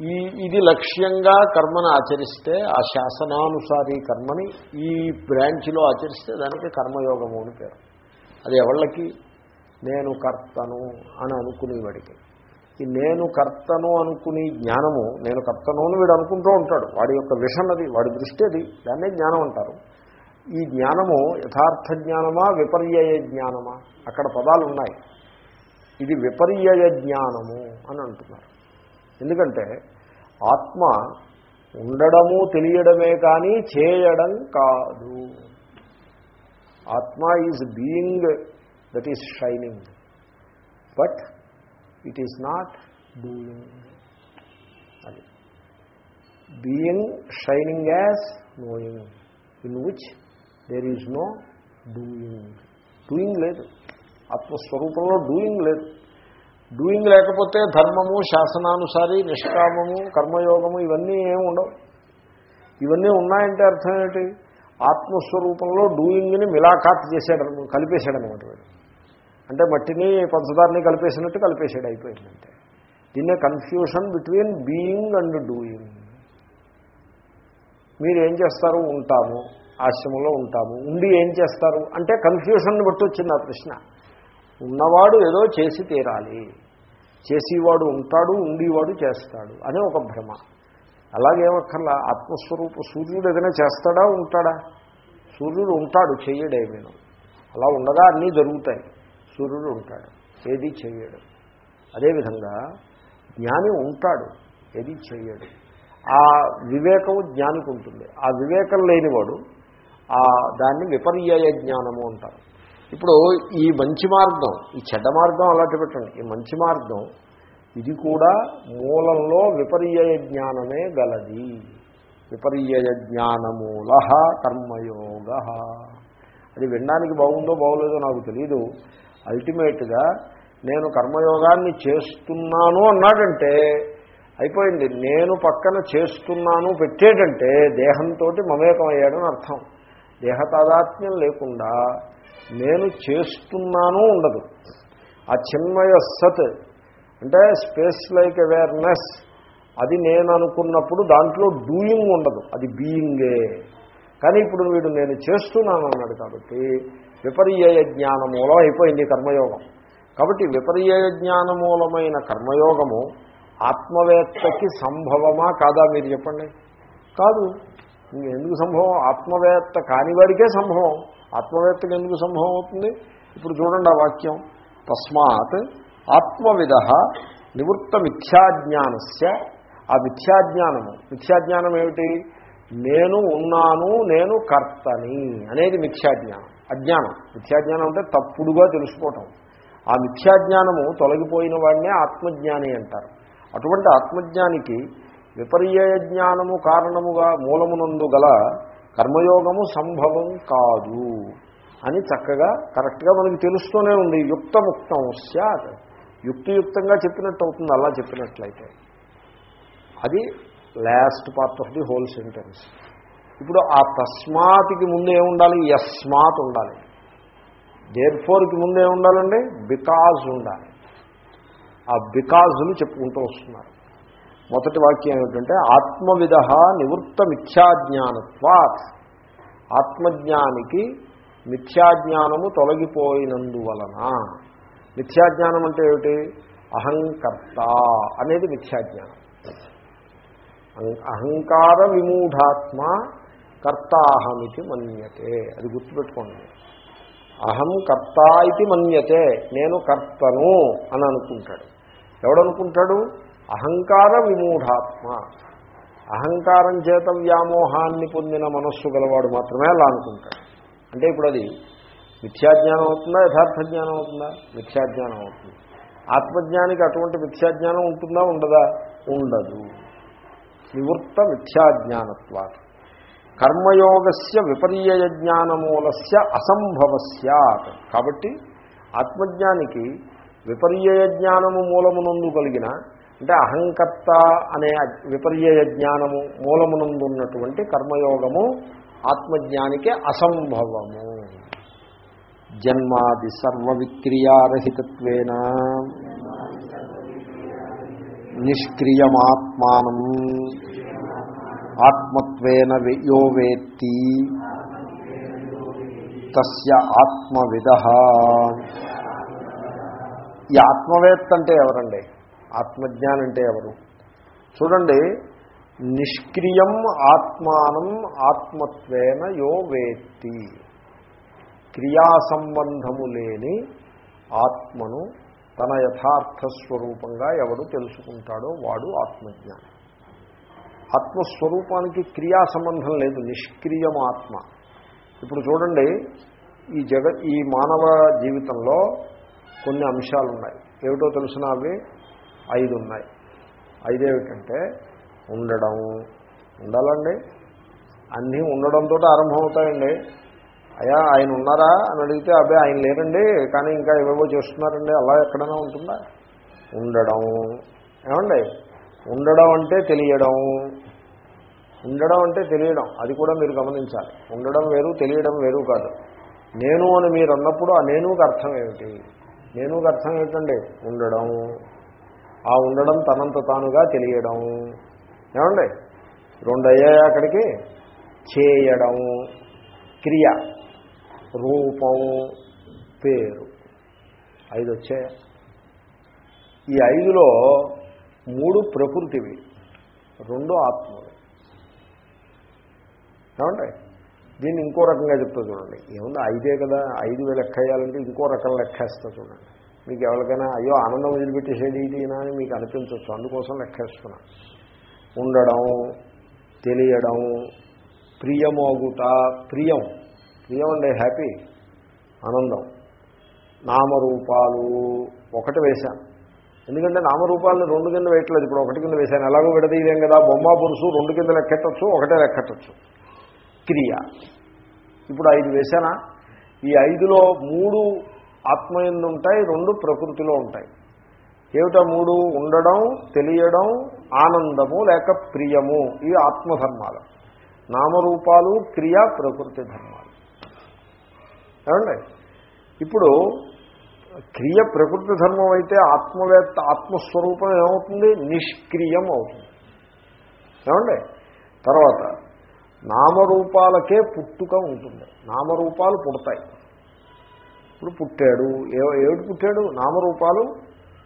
ఈ ఇది లక్ష్యంగా కర్మను ఆచరిస్తే ఆ శాసనానుసారి కర్మని ఈ బ్రాంచ్లో ఆచరిస్తే దానికి కర్మయోగము అని పేరు. అది ఎవళ్ళకి? నేను కర్తను అని అనుకునేవాడికి. ఈ నేను కర్తను అనుకుని జ్ఞానము నేను కర్తను అని వీడు అనుకుంటూ ఉంటాడు. వాడి యొక్క విషన్ అది వాడి దృష్టి అది దాన్నే జ్ఞానం అంటారు. ఈ జ్ఞానము యథార్థ జ్ఞానమా విపర్యయ జ్ఞానమా? అక్కడ పదాలు ఉన్నాయి ఇది విపర్యయ జ్ఞానము అని అంటున్నారు. ఎందుకంటే ఆత్మ ఉండడము తెలియడమే కానీ చేయడం కాదు. ఆత్మ is being that is shining but it is not doing అది. Being shining as knowing in which there is no doing doing లేదు. ఆత్మస్వరూపంలో డూయింగ్ లేదు. డూయింగ్ లేకపోతే ధర్మము శాసనానుసారి నిష్కామము కర్మయోగము ఇవన్నీ ఏమి ఉండవు. ఇవన్నీ ఉన్నాయంటే అర్థం ఏంటి ఆత్మస్వరూపంలో డూయింగ్ని మిలాఖాత్ చేశాడు కలిపేశాడు అనమాట వీడు. అంటే మట్టిని పంచదారిని కలిపేసినట్టు కలిపేశాడు అయిపోయిందంటే దీన్నే confusion between being and doing మీరు ఏం చేస్తారు? ఉంటాము ఆశ్రమంలో ఉంటాము. ఉండి ఏం చేస్తారు? అంటే కన్ఫ్యూషన్ బట్టి వచ్చింది ఆ ప్రశ్న. ఉన్నవాడు ఏదో చేసి తీరాలి. చేసేవాడు ఉంటాడు ఉండేవాడు చేస్తాడు అనే ఒక భ్రమ. అలాగేమక్కర్లా ఆత్మస్వరూప సూర్యుడు ఏదైనా చేస్తాడా ఉంటాడా? సూర్యుడు ఉంటాడు చెయ్యడేమేను అలా ఉండగా అన్నీ జరుగుతాయి. సూర్యుడు ఉంటాడు ఏది చెయ్యడు. అదేవిధంగా జ్ఞాని ఉంటాడు ఏది చెయ్యడు. ఆ వివేకం జ్ఞానికి ఉంటుంది. ఆ వివేకం లేనివాడు ఆ దాన్ని విపర్యయ జ్ఞానము అంటారు. ఇప్పుడు ఈ మంచి మార్గం ఈ చెడ్డ మార్గం అలాంటి పెట్టండి. ఈ మంచి మార్గం ఇది కూడా మూలంలో విపర్యయ జ్ఞానమే గలది. విపర్యయ జ్ఞానమూల కర్మయోగ. అది వినడానికి బాగుందో బాగోలేదో నాకు తెలీదు. అల్టిమేట్గా నేను కర్మయోగాన్ని చేస్తున్నాను అన్నాడంటే అయిపోయింది. నేను పక్కన చేస్తున్నాను పెట్టేటంటే దేహంతో మమేకం అయ్యాడని అర్థం దేహతాదాత్మ్యం లేకుండా నేను చేస్తున్నాను ఉండదు. ఆ చిన్మయ సత్ అంటే స్పేస్ లైక్ అవేర్నెస్ అది నేను అనుకున్నప్పుడు దాంట్లో డూయింగ్ ఉండదు. అది బీయింగే. కానీ ఇప్పుడు వీడు నేను చేస్తున్నాను అన్నాడు కాబట్టి విపర్యయ జ్ఞానమూలం అయిపోయింది కర్మయోగం. కాబట్టి విపర్యయ జ్ఞానమూలమైన కర్మయోగము ఆత్మవేత్తకి సంభవమా కాదా మీరు చెప్పండి? కాదు. ఎందుకు సంభవం? ఆత్మవేత్త కానివాడికే సంభవం. ఆత్మవేత్తకి ఎందుకు సంభవం అవుతుంది? ఇప్పుడు చూడండి ఆ వాక్యం. తస్మాత్ ఆత్మవిధ నివృత్త మిథ్యాజ్ఞానస్య. ఆ మిథ్యాజ్ఞానము. మిథ్యాజ్ఞానం ఏమిటి? నేను ఉన్నాను నేను కర్తని అనేది మిథ్యాజ్ఞానం. అజ్ఞానం. మిథ్యాజ్ఞానం అంటే తప్పుడుగా తెలుసుకోవటం. ఆ మిథ్యాజ్ఞానము తొలగిపోయిన వాడినే ఆత్మజ్ఞాని అంటారు. అటువంటి ఆత్మజ్ఞానికి విపర్యయ జ్ఞానము కారణముగా మూలమునందు గల కర్మయోగము సంభవం కాదు అని చక్కగా కరెక్ట్గా మనకి తెలుస్తూనే ఉంది. యుక్తముక్తం సార్ యుక్తియుక్తంగా చెప్పినట్టు అవుతుంది అలా చెప్పినట్లయితే. అది last part of the whole sentence ఇప్పుడు ఆ తస్మాత్కి ముందు ఏముండాలి? యస్మాత్ ఉండాలి. దేర్ ఫోర్కి ముందు ఏముండాలండి? బికాజ్ ఉండాలి. ఆ బికాజులు చెప్పుకుంటూ వస్తున్నారు. మొదటి వాక్యం ఏమిటంటే ఆత్మవిధ నివృత్త మిథ్యాజ్ఞానత్వాత్ ఆత్మజ్ఞానికి మిథ్యాజ్ఞానము తొలగిపోయినందువలన మిథ్యాజ్ఞానం అంటే ఏమిటి? అహంకర్త అనేది మిథ్యాజ్ఞానం. అహంకార విమూఢాత్మ కర్తాహమితి మన్యతే. అది గుర్తుపెట్టుకోండి. అహం కర్త ఇది మన్యతే నేను కర్తను అని అనుకుంటాడు ఎవడనుకుంటాడు? అహంకార విమూఢాత్మ. అహంకారం చేత వ్యామోహాన్ని పొందిన మనస్సు గలవాడు మాత్రమే అలా అనుకుంటాడు. అంటే ఇప్పుడు అది మిథ్యాజ్ఞానం అవుతుందా యథార్థ జ్ఞానం అవుతుందా? మిథ్యాజ్ఞానం అవుతుంది. ఆత్మజ్ఞానికి అటువంటి మిథ్యాజ్ఞానం ఉంటుందా ఉండదా? ఉండదు. నివృత్త మిథ్యాజ్ఞానత్వా కర్మయోగస్య విపర్యయ జ్ఞానమూలస్య అసంభవస్యాత్ కాబట్టి ఆత్మజ్ఞానికి విపర్యయ జ్ఞానము మూలమునందు కలిగిన అంటే అహంకర్త అనే విపర్యయ జ్ఞానము మూలమునందు ఉన్నటువంటి కర్మయోగము ఆత్మజ్ఞానికి అసంభవము. జన్మాది సర్వవిక్రియారహితత్వేన నిష్క్రియమాత్మానం ఆత్మత్వేన యో వేత్తి తస్య ఆత్మవిద. ఈ ఆత్మవేత్త అంటే ఎవరండి? ఆత్మజ్ఞానం అంటే ఎవరు? చూడండి నిష్క్రియం ఆత్మానం ఆత్మత్వేన యో వేత్తి. క్రియా సంబంధము లేని ఆత్మను తన యథార్థ స్వరూపంగా ఎవడు తెలుసుకుంటాడో వాడు ఆత్మజ్ఞానం. ఆత్మస్వరూపానికి క్రియా సంబంధం లేదు నిష్క్రియం ఆత్మ. ఇప్పుడు చూడండి ఈ జగ ఈ మానవ జీవితంలో కొన్ని అంశాలు ఉన్నాయి ఏమిటో తెలిసిన అవి? ఐదు ఉన్నాయి ఐదేమిటంటే ఉండడం. ఉండాలండి. అన్నీ ఉండడంతో ఆరంభమవుతాయండి. అయ్యా ఆయన ఉన్నారా అని అడిగితే అబ్బాయి ఆయన లేరండి కానీ ఇంకా ఏవేవో చేస్తున్నారండి అలా ఎక్కడైనా ఉంటుందా? ఉండడం. ఏమండి? ఉండడం అంటే తెలియడం. ఉండడం అంటే తెలియడం. అది కూడా మీరు గమనించాలి. ఉండడం వేరు తెలియడం వేరు కాదు. నేను అని మీరు అన్నప్పుడు ఆ నేనుకి అర్థం ఏమిటి? నేనుకి అర్థం ఏమిటండి? ఉండడం. ఆ ఉండడం తనంత తానుగా తెలియడం. ఏమండి? రెండు అయ్యాయి అక్కడికి? చేయడం. క్రియ. రూపం. పేరు. ఐదు వచ్చాయి ఈ ఐదులో మూడు ప్రకృతివి రెండు ఆత్మలు. ఏమండి? దీన్ని ఇంకో రకంగా చెప్తా చూడండి. ఏముంది? ఐదే కదా. ఐదు వేలు లెక్క వేయాలంటే ఇంకో రకం లెక్కేస్తా చూడండి. మీకు ఎవరికైనా అయ్యో ఆనందం వదిలిపెట్టేసేది ఇది అని మీకు అనిపించవచ్చు అందుకోసం లెక్కేస్తున్నా. ఉండడం తెలియడం ప్రియమోగుట ప్రియం. ప్రియం అంటే హ్యాపీ ఆనందం. నామరూపాలు ఒకటి వేశాను. ఎందుకంటే నామరూపాలను రెండు కింద వేయట్లేదు. ఇప్పుడు ఒకటి కింద వేశాను. ఎలాగో విడదీయలేం కదా. బొమ్మ పురుషు రెండు కింద లెక్కెట్టచ్చు ఒకటే లెక్కెట్టచ్చు. క్రియ. ఇప్పుడు ఐదు వేశానా? ఈ ఐదులో మూడు ఆత్మయందు ఉంటాయి రెండు ప్రకృతిలో ఉంటాయి. ఏమిటా మూడు? ఉండడం తెలియడం ఆనందము లేక ప్రియము. ఈ ఆత్మధర్మాలు. నామరూపాలు క్రియ ప్రకృతి ధర్మాలు. ఏమండి? ఇప్పుడు క్రియ ప్రకృతి ధర్మం అయితే ఆత్మవేత్త ఆత్మస్వరూపం ఏమవుతుంది? నిష్క్రియం అవుతుంది. ఏమండి? తర్వాత నామరూపాలకే పుట్టుక ఉంటుంది. నామరూపాలు పుడతాయి. ఇప్పుడు పుట్టాడు. ఏ ఏమిటి పుట్టాడు? నామరూపాలు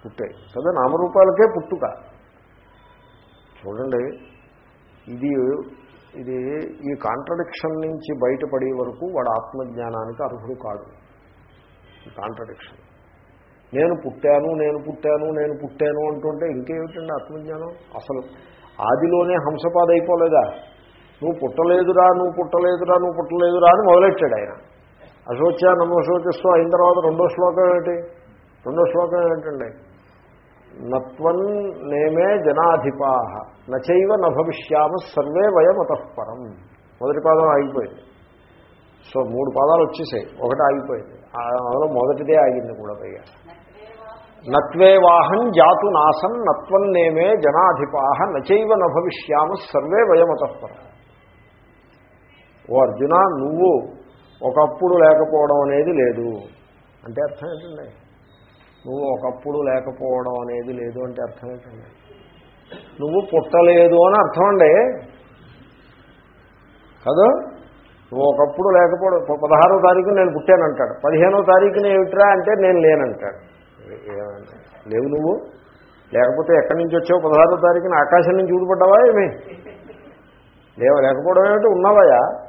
పుట్టాయి. కదా నామరూపాలకే పుట్టుక. చూడండి ఇది ఇది ఈ కాంట్రడిక్షన్ నుంచి బయటపడే వరకు వాడు ఆత్మజ్ఞానానికి అర్హుడు కాదు ఈ కాంట్రడిక్షన్ నేను పుట్టాను నేను పుట్టాను నేను పుట్టాను అంటుంటే ఇంకేమిటండి ఆత్మజ్ఞానం? అసలు ఆదిలోనే హంసపాద అయిపోలేదా నువ్వు పుట్టలేదురా నువ్వు పుట్టలేదురా నువ్వు పుట్టలేదురా అని మొదలెట్టాడు ఆయన. అశోచ్య శోచస్సు అయిన తర్వాత రెండో శ్లోకం ఏమిటి? రెండో శ్లోకం ఏమిటండి? నత్వన్ నేమే జనాధిపాహ నచైవ న నభవిష్యామ సర్వే వయం అతఃపరం మొదటి పాదం ఆగిపోయింది. సో మూడు పాదాలు వచ్చేసాయి. ఒకటి ఆగిపోయింది. అందులో మొదటిదే ఆగింది కూడా పైగా. నత్వే వాహం జాతు నాసం నత్వన్నేమే జనాధిపాహ నచైవ న నభవిష్యామ సర్వే వయమతఃపరం ఓ అర్జున నువ్వు ఒకప్పుడు లేకపోవడం అనేది లేదు. అంటే అర్థం ఏంటండి? నువ్వు ఒకప్పుడు లేకపోవడం అనేది లేదు అంటే అర్థం ఏంటండి? నువ్వు పుట్టలేదు అని అర్థం అండి. కదా? నువ్వు ఒకప్పుడు లేకపోవడం పదహారో తారీఖు నేను పుట్టానంటాడు. పదిహేనో తారీఖున ఏమిట్రా అంటే నేను లేనంటాడు. లేవు నువ్వు? లేకపోతే ఎక్కడి నుంచి వచ్చావు? పదహారో తారీఖున ఆకాశం నుంచి ఊడిపడ్డావా ఏమి? లేవు? లేకపోవడం ఏమిటి? ఉన్నావయా?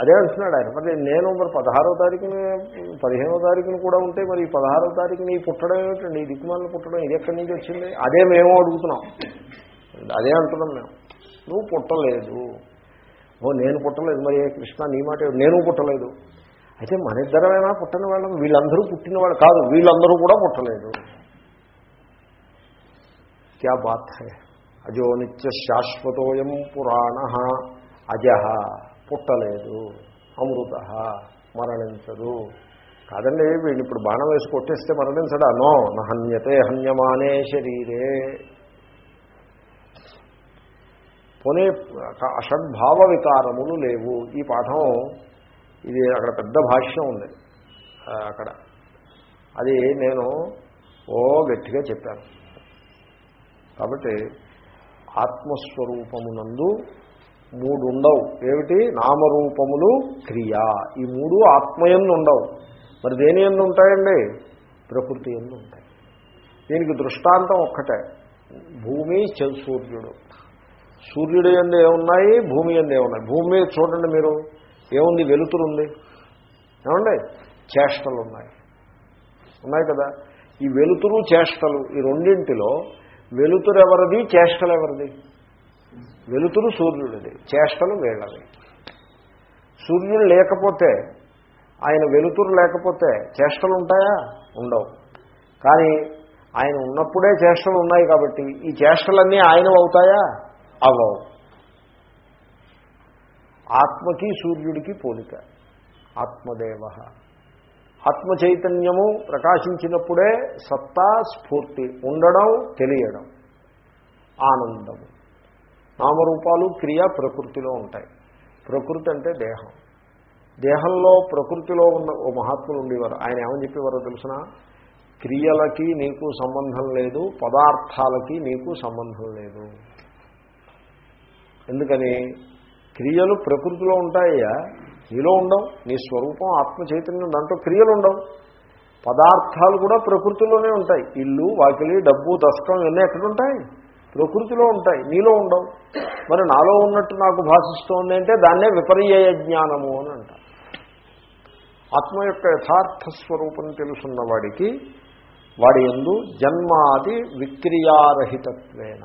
అదే అంటున్నాడు ఆయన. మరి నేను మరి పదహారో తారీఖున పదిహేనో తారీఖున కూడా ఉంటే మరి ఈ పదహారో తారీఖున ఈ పుట్టడం ఏమిటండి? ఈ దిక్కుమాలను పుట్టడం ఇది ఎక్కడి నుంచి వచ్చింది? అదే మేము అడుగుతున్నాం. అదే అంటున్నాం మేము. నువ్వు పుట్టలేదు. ఓ నేను పుట్టలేదు. మరి కృష్ణ నీ మాట నేను పుట్టలేదు. అయితే మన ఇద్దరమైనా పుట్టిన వాళ్ళం. వీళ్ళందరూ పుట్టిన వాళ్ళు కాదు. వీళ్ళందరూ కూడా పుట్టలేదు. క్యా బాత్ హై? అజో నిత్య శాశ్వతోయం పురాణ. అజహ పుట్టలేదు. అమృత మరణించదు. కాదండి వీళ్ళు ఇప్పుడు బాణం వేసి కొట్టేస్తే మరణించడా? నో నహన్యతే హన్యమానే శరీరే. పోనీ అషడ్భావ వికారములు లేవు. ఈ పాఠం ఇది అక్కడ పెద్ద భాష్యం ఉంది. అక్కడ. అది నేను ఓ గట్టిగా చెప్పాను. కాబట్టి ఆత్మస్వరూపమునందు మూడు ఉండవు ఏమిటి? నామరూపములు క్రియ. ఈ మూడు ఆత్మయందు ఉండవు మరి దేని ఎందు ఉంటాయండి ప్రకృతి ఎందు ఉంటాయి దీనికి దృష్టాంతం ఒక్కటే. భూమి సూర్యుడు. సూర్యుడు ఎందు ఏమున్నాయి? భూమి ఎందు ఏమున్నాయి? భూమి మీద చూడండి మీరు. ఏముంది? వెలుతురు ఉంది ఏమండి? చేష్టలు ఉన్నాయి ఉన్నాయి కదా? ఈ వెలుతురు చేష్టలు ఈ రెండింటిలో వెలుతురు ఎవరిది? చేష్టలు ఎవరిది? వెలుతురు సూర్యుడిది చేష్టలు వీళ్ళవి. సూర్యుడు లేకపోతే ఆయన వెలుతురు లేకపోతే చేష్టలు ఉంటాయా ఉండవు. కానీ ఆయన ఉన్నప్పుడే చేష్టలు ఉన్నాయి కాబట్టి ఈ చేష్టలన్నీ ఆయన అవుతాయా? అవవు ఆత్మకి సూర్యుడికి పోలిక. ఆత్మదేవ. ఆత్మ చైతన్యము ప్రకాశించినప్పుడే సత్తా స్ఫూర్తి ఉండడం తెలియడం. ఆనందము. నామరూపాలు క్రియ ప్రకృతిలో ఉంటాయి. ప్రకృతి అంటే దేహం. దేహంలో ప్రకృతిలో ఉన్న ఓ మహాత్ములు ఉండేవారు. ఆయన ఏమని చెప్పేవారో తెలిసిన? క్రియలకి నీకు సంబంధం లేదు పదార్థాలకి నీకు సంబంధం లేదు. ఎందుకని? క్రియలు ప్రకృతిలో ఉంటాయ్యా నీలో ఉండవు నీ స్వరూపం ఆత్మ చైతన్యం దాంట్లో క్రియలు ఉండవు. పదార్థాలు కూడా ప్రకృతిలోనే ఉంటాయి. ఇల్లు వాకిలి డబ్బు దశకం ఇవన్నీ ఎక్కడుంటాయి? ప్రకృతిలో ఉంటాయి నీలో ఉండవు. మరి నాలో ఉన్నట్టు నాకు భాషిస్తోంది అంటే దాన్నే విపర్యయ జ్ఞానము అని అంటారు. ఆత్మ యొక్క యథార్థ స్వరూపం తెలుసున్న వాడికి వాడి ఎందు జన్మాది విక్రియారహితత్వేన.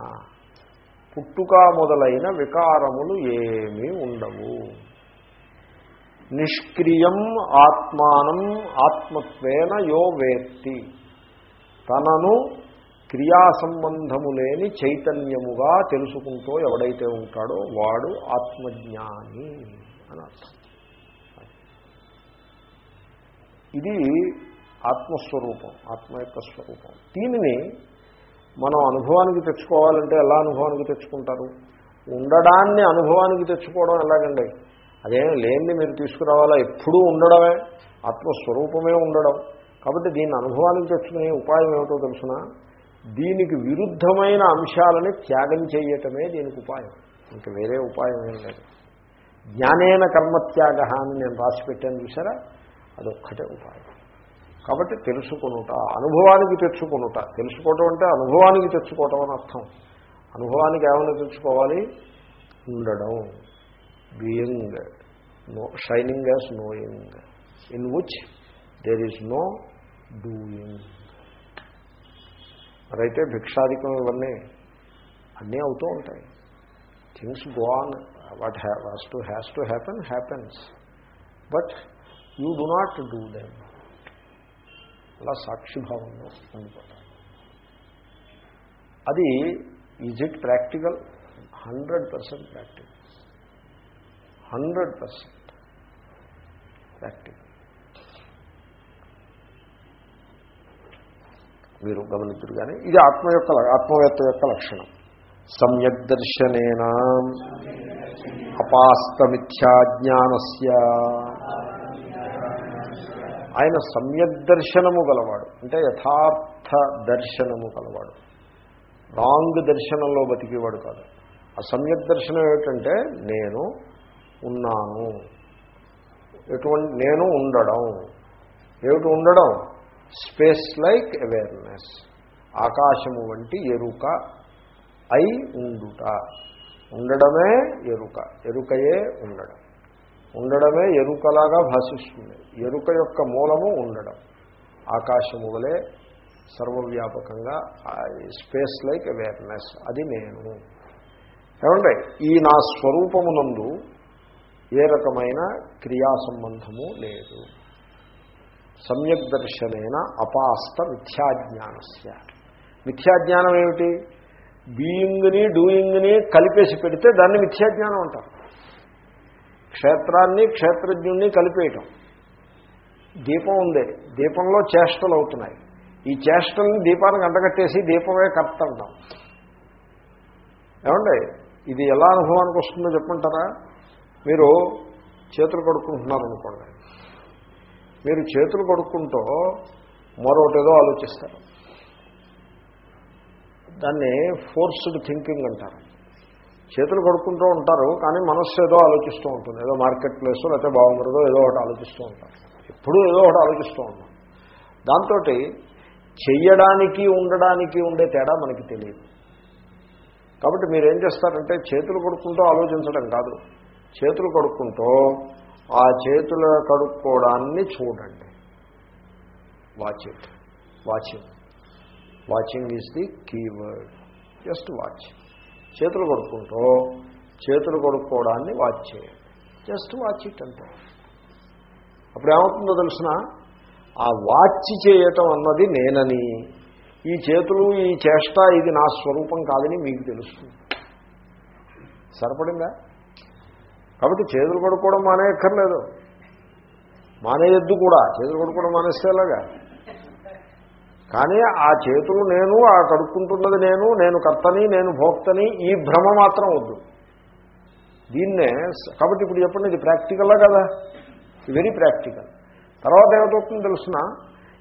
పుట్టుక మొదలైన వికారములు ఏమీ ఉండవు. నిష్క్రియం ఆత్మానం ఆత్మత్వేన యో వేత్తి. తనను క్రియా సంబంధము లేని చైతన్యముగా తెలుసుకుంటూ ఎవడైతే ఉంటాడో వాడు ఆత్మజ్ఞాని అని అర్థం. ఇది ఆత్మస్వరూపం ఆత్మ యొక్క స్వరూపం. దీనిని మనం అనుభవానికి తెచ్చుకోవాలంటే ఎలా అనుభవానికి తెచ్చుకుంటారు? ఉండడాన్ని అనుభవానికి తెచ్చుకోవడం ఎలాగండి? అదేం లేని మీరు తీసుకురావాలా? ఎప్పుడూ ఉండడమే. ఆత్మస్వరూపమే ఉండడం. కాబట్టి దీన్ని అనుభవానికి తెచ్చుకునే ఉపాయం ఏమిటో తెలుసిన? దీనికి విరుద్ధమైన అంశాలని త్యాగం చేయటమే దీనికి ఉపాయం. ఇంక వేరే ఉపాయం ఏం లేదు. జ్ఞానేన కర్మత్యాగ అని నేను రాసి పెట్టాను చూసారా అదొక్కటే ఉపాయం. కాబట్టి తెలుసుకునుట అనుభవానికి తెచ్చుకొనుట. తెలుసుకోవటం అంటే అనుభవానికి తెచ్చుకోవటం అని అర్థం. అనుభవానికి ఏమైనా తెచ్చుకోవాలి? ఉండడం. Being no shining as knowing. In which there is no doing. మరైతే భిక్షాధికం ఇవన్నీ అన్నీ అవుతూ ఉంటాయి. Things go on. What has to has to happen happens. But you do not do them. అలా సాక్షిభావంలో ఉండిపోతారు అది is it practical? Hundred percent practical hundred percent practical. మీరు గమనించరు కానీ ఇది ఆత్మ యొక్క ఆత్మవేత్త యొక్క లక్షణం. సమ్యక్ దర్శనేన అపాస్తమిథ్యాజ్ఞానస్య. ఆయన సమ్యక్ దర్శనము గలవాడు అంటే యథార్థ దర్శనము గలవాడు. రాంగ్ దర్శనంలో బతికేవాడు కాదు. ఆ సమ్యక్ దర్శనం ఏమిటంటే నేను ఉన్నాను. ఎటువంటి నేను ఉండడం. ఏమిటి ఉండడం? Space like awareness. ఆకాశము వంటి ఎరుక అయి ఉండుట. ఉండడమే ఎరుక. ఎరుకయే ఉండడం. ఉండడమే ఎరుకలాగా భాషిస్తుంది. ఎరుక యొక్క మూలము ఉండడం. ఆకాశము వలె సర్వవ్యాపకంగా స్పేస్ లైక్ అవేర్నెస్. అది నేను. ఏమంటే ఈ నా స్వరూపమునందు ఏ రకమైన క్రియా సంబంధము లేదు. సమ్యక్ దర్శనైన అపాస్త మిథ్యాజ్ఞానస్య. మిథ్యాజ్ఞానం ఏమిటి? బీయింగ్ని డూయింగ్ని కలిపేసి పెడితే దాన్ని మిథ్యాజ్ఞానం అంటారు. క్షేత్రాన్ని క్షేత్రజ్ఞుణ్ణి కలిపేయటం. దీపం ఉంది. దీపంలో చేష్టలు అవుతున్నాయి. ఈ చేష్టల్ని దీపానికి అంటగట్టేసి దీపమే కర్త అంటాం ఏమండి? ఇది ఎలా అనుభవానికి వస్తుందో చెప్పంటారా మీరు చేతులు కడుక్కుంటున్నారనుకోండి. మీరు చేతులు కొడుక్కుంటూ మరొకటేదో ఆలోచిస్తారు. దాన్ని ఫోర్స్డ్ థింకింగ్ అంటారు. చేతులు కొడుకుంటూ ఉంటారు కానీ మనస్సు ఏదో ఆలోచిస్తూ ఉంటుంది. ఏదో మార్కెట్ ప్లేస్ లేకపోతే బాగుంటుందో ఏదో ఒకటి ఆలోచిస్తూ ఉంటారు. ఎప్పుడూ ఏదో ఒకటి ఆలోచిస్తూ ఉంటాం దాంతో చెయ్యడానికి ఉండడానికి ఉండే తేడా మనకి తెలియదు. కాబట్టి మీరు ఏం చేస్తారంటే చేతులు కొడుకుంటూ ఆలోచించడం కాదు. చేతులు కొడుకుంటూ ఆ చేతులు కడుక్కోవడాన్ని చూడండి. Watch it watching watching is the keyword. Just watch. చేతులు కొడుకుంటూ చేతులు కొడుక్కోవడాన్ని వాచ్ చేయండి. జస్ట్ వాచ్ ఇట్ అంతే. అప్పుడు ఏమవుతుందో తెలిసిన? ఆ వాచ్ చేయటం అన్నది నేనని. ఈ చేతులు ఈ చేష్ట ఇది నా స్వరూపం కాదని మీకు తెలుస్తుంది. సరిపడిందా? కాబట్టి చేతులు కొడుకోవడం మానేయక్కర్లేదు. మానేయద్దు కూడా చేతులు కొడుకోవడం మానేస్తేలాగా కానీ ఆ చేతులు నేను ఆ కడుక్కుంటున్నది నేను నేను కర్తని నేను భోక్తని ఈ భ్రమ మాత్రం వద్దు. దీన్నే కాబట్టి ఇప్పుడు చెప్పండి ఇది ప్రాక్టికల్లా కదా? Very practical. తర్వాత ఏమవుతుందో తెలుసిన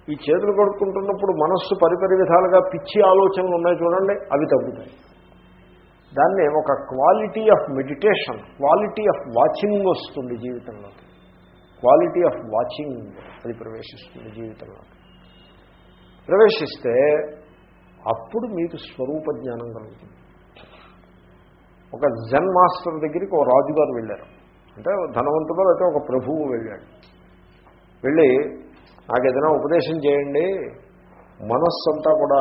ఈ చేతులు కడుక్కుంటున్నప్పుడు మనస్సు పరిపరి విధాలుగా పిచ్చి ఆలోచనలు ఉన్నాయి చూడండి అవి తగ్గుతాయి. దాన్ని ఒక quality of meditation quality of watching వస్తుంది జీవితంలో క్వాలిటీ ఆఫ్ వాచింగ్ అది ప్రవేశిస్తుంది జీవితంలో ప్రవేశిస్తే అప్పుడు మీకు స్వరూప జ్ఞానం కలుగుతుంది. ఒక జన్ మాస్టర్ దగ్గరికి ఒక రాజుగారు వెళ్ళారు. అంటే ధనవంతుడు అయితే ఒక ప్రభువు వెళ్ళాడు. వెళ్ళి నాకు ఏదైనా ఉపదేశం చేయండి. మనస్సు అంతా కూడా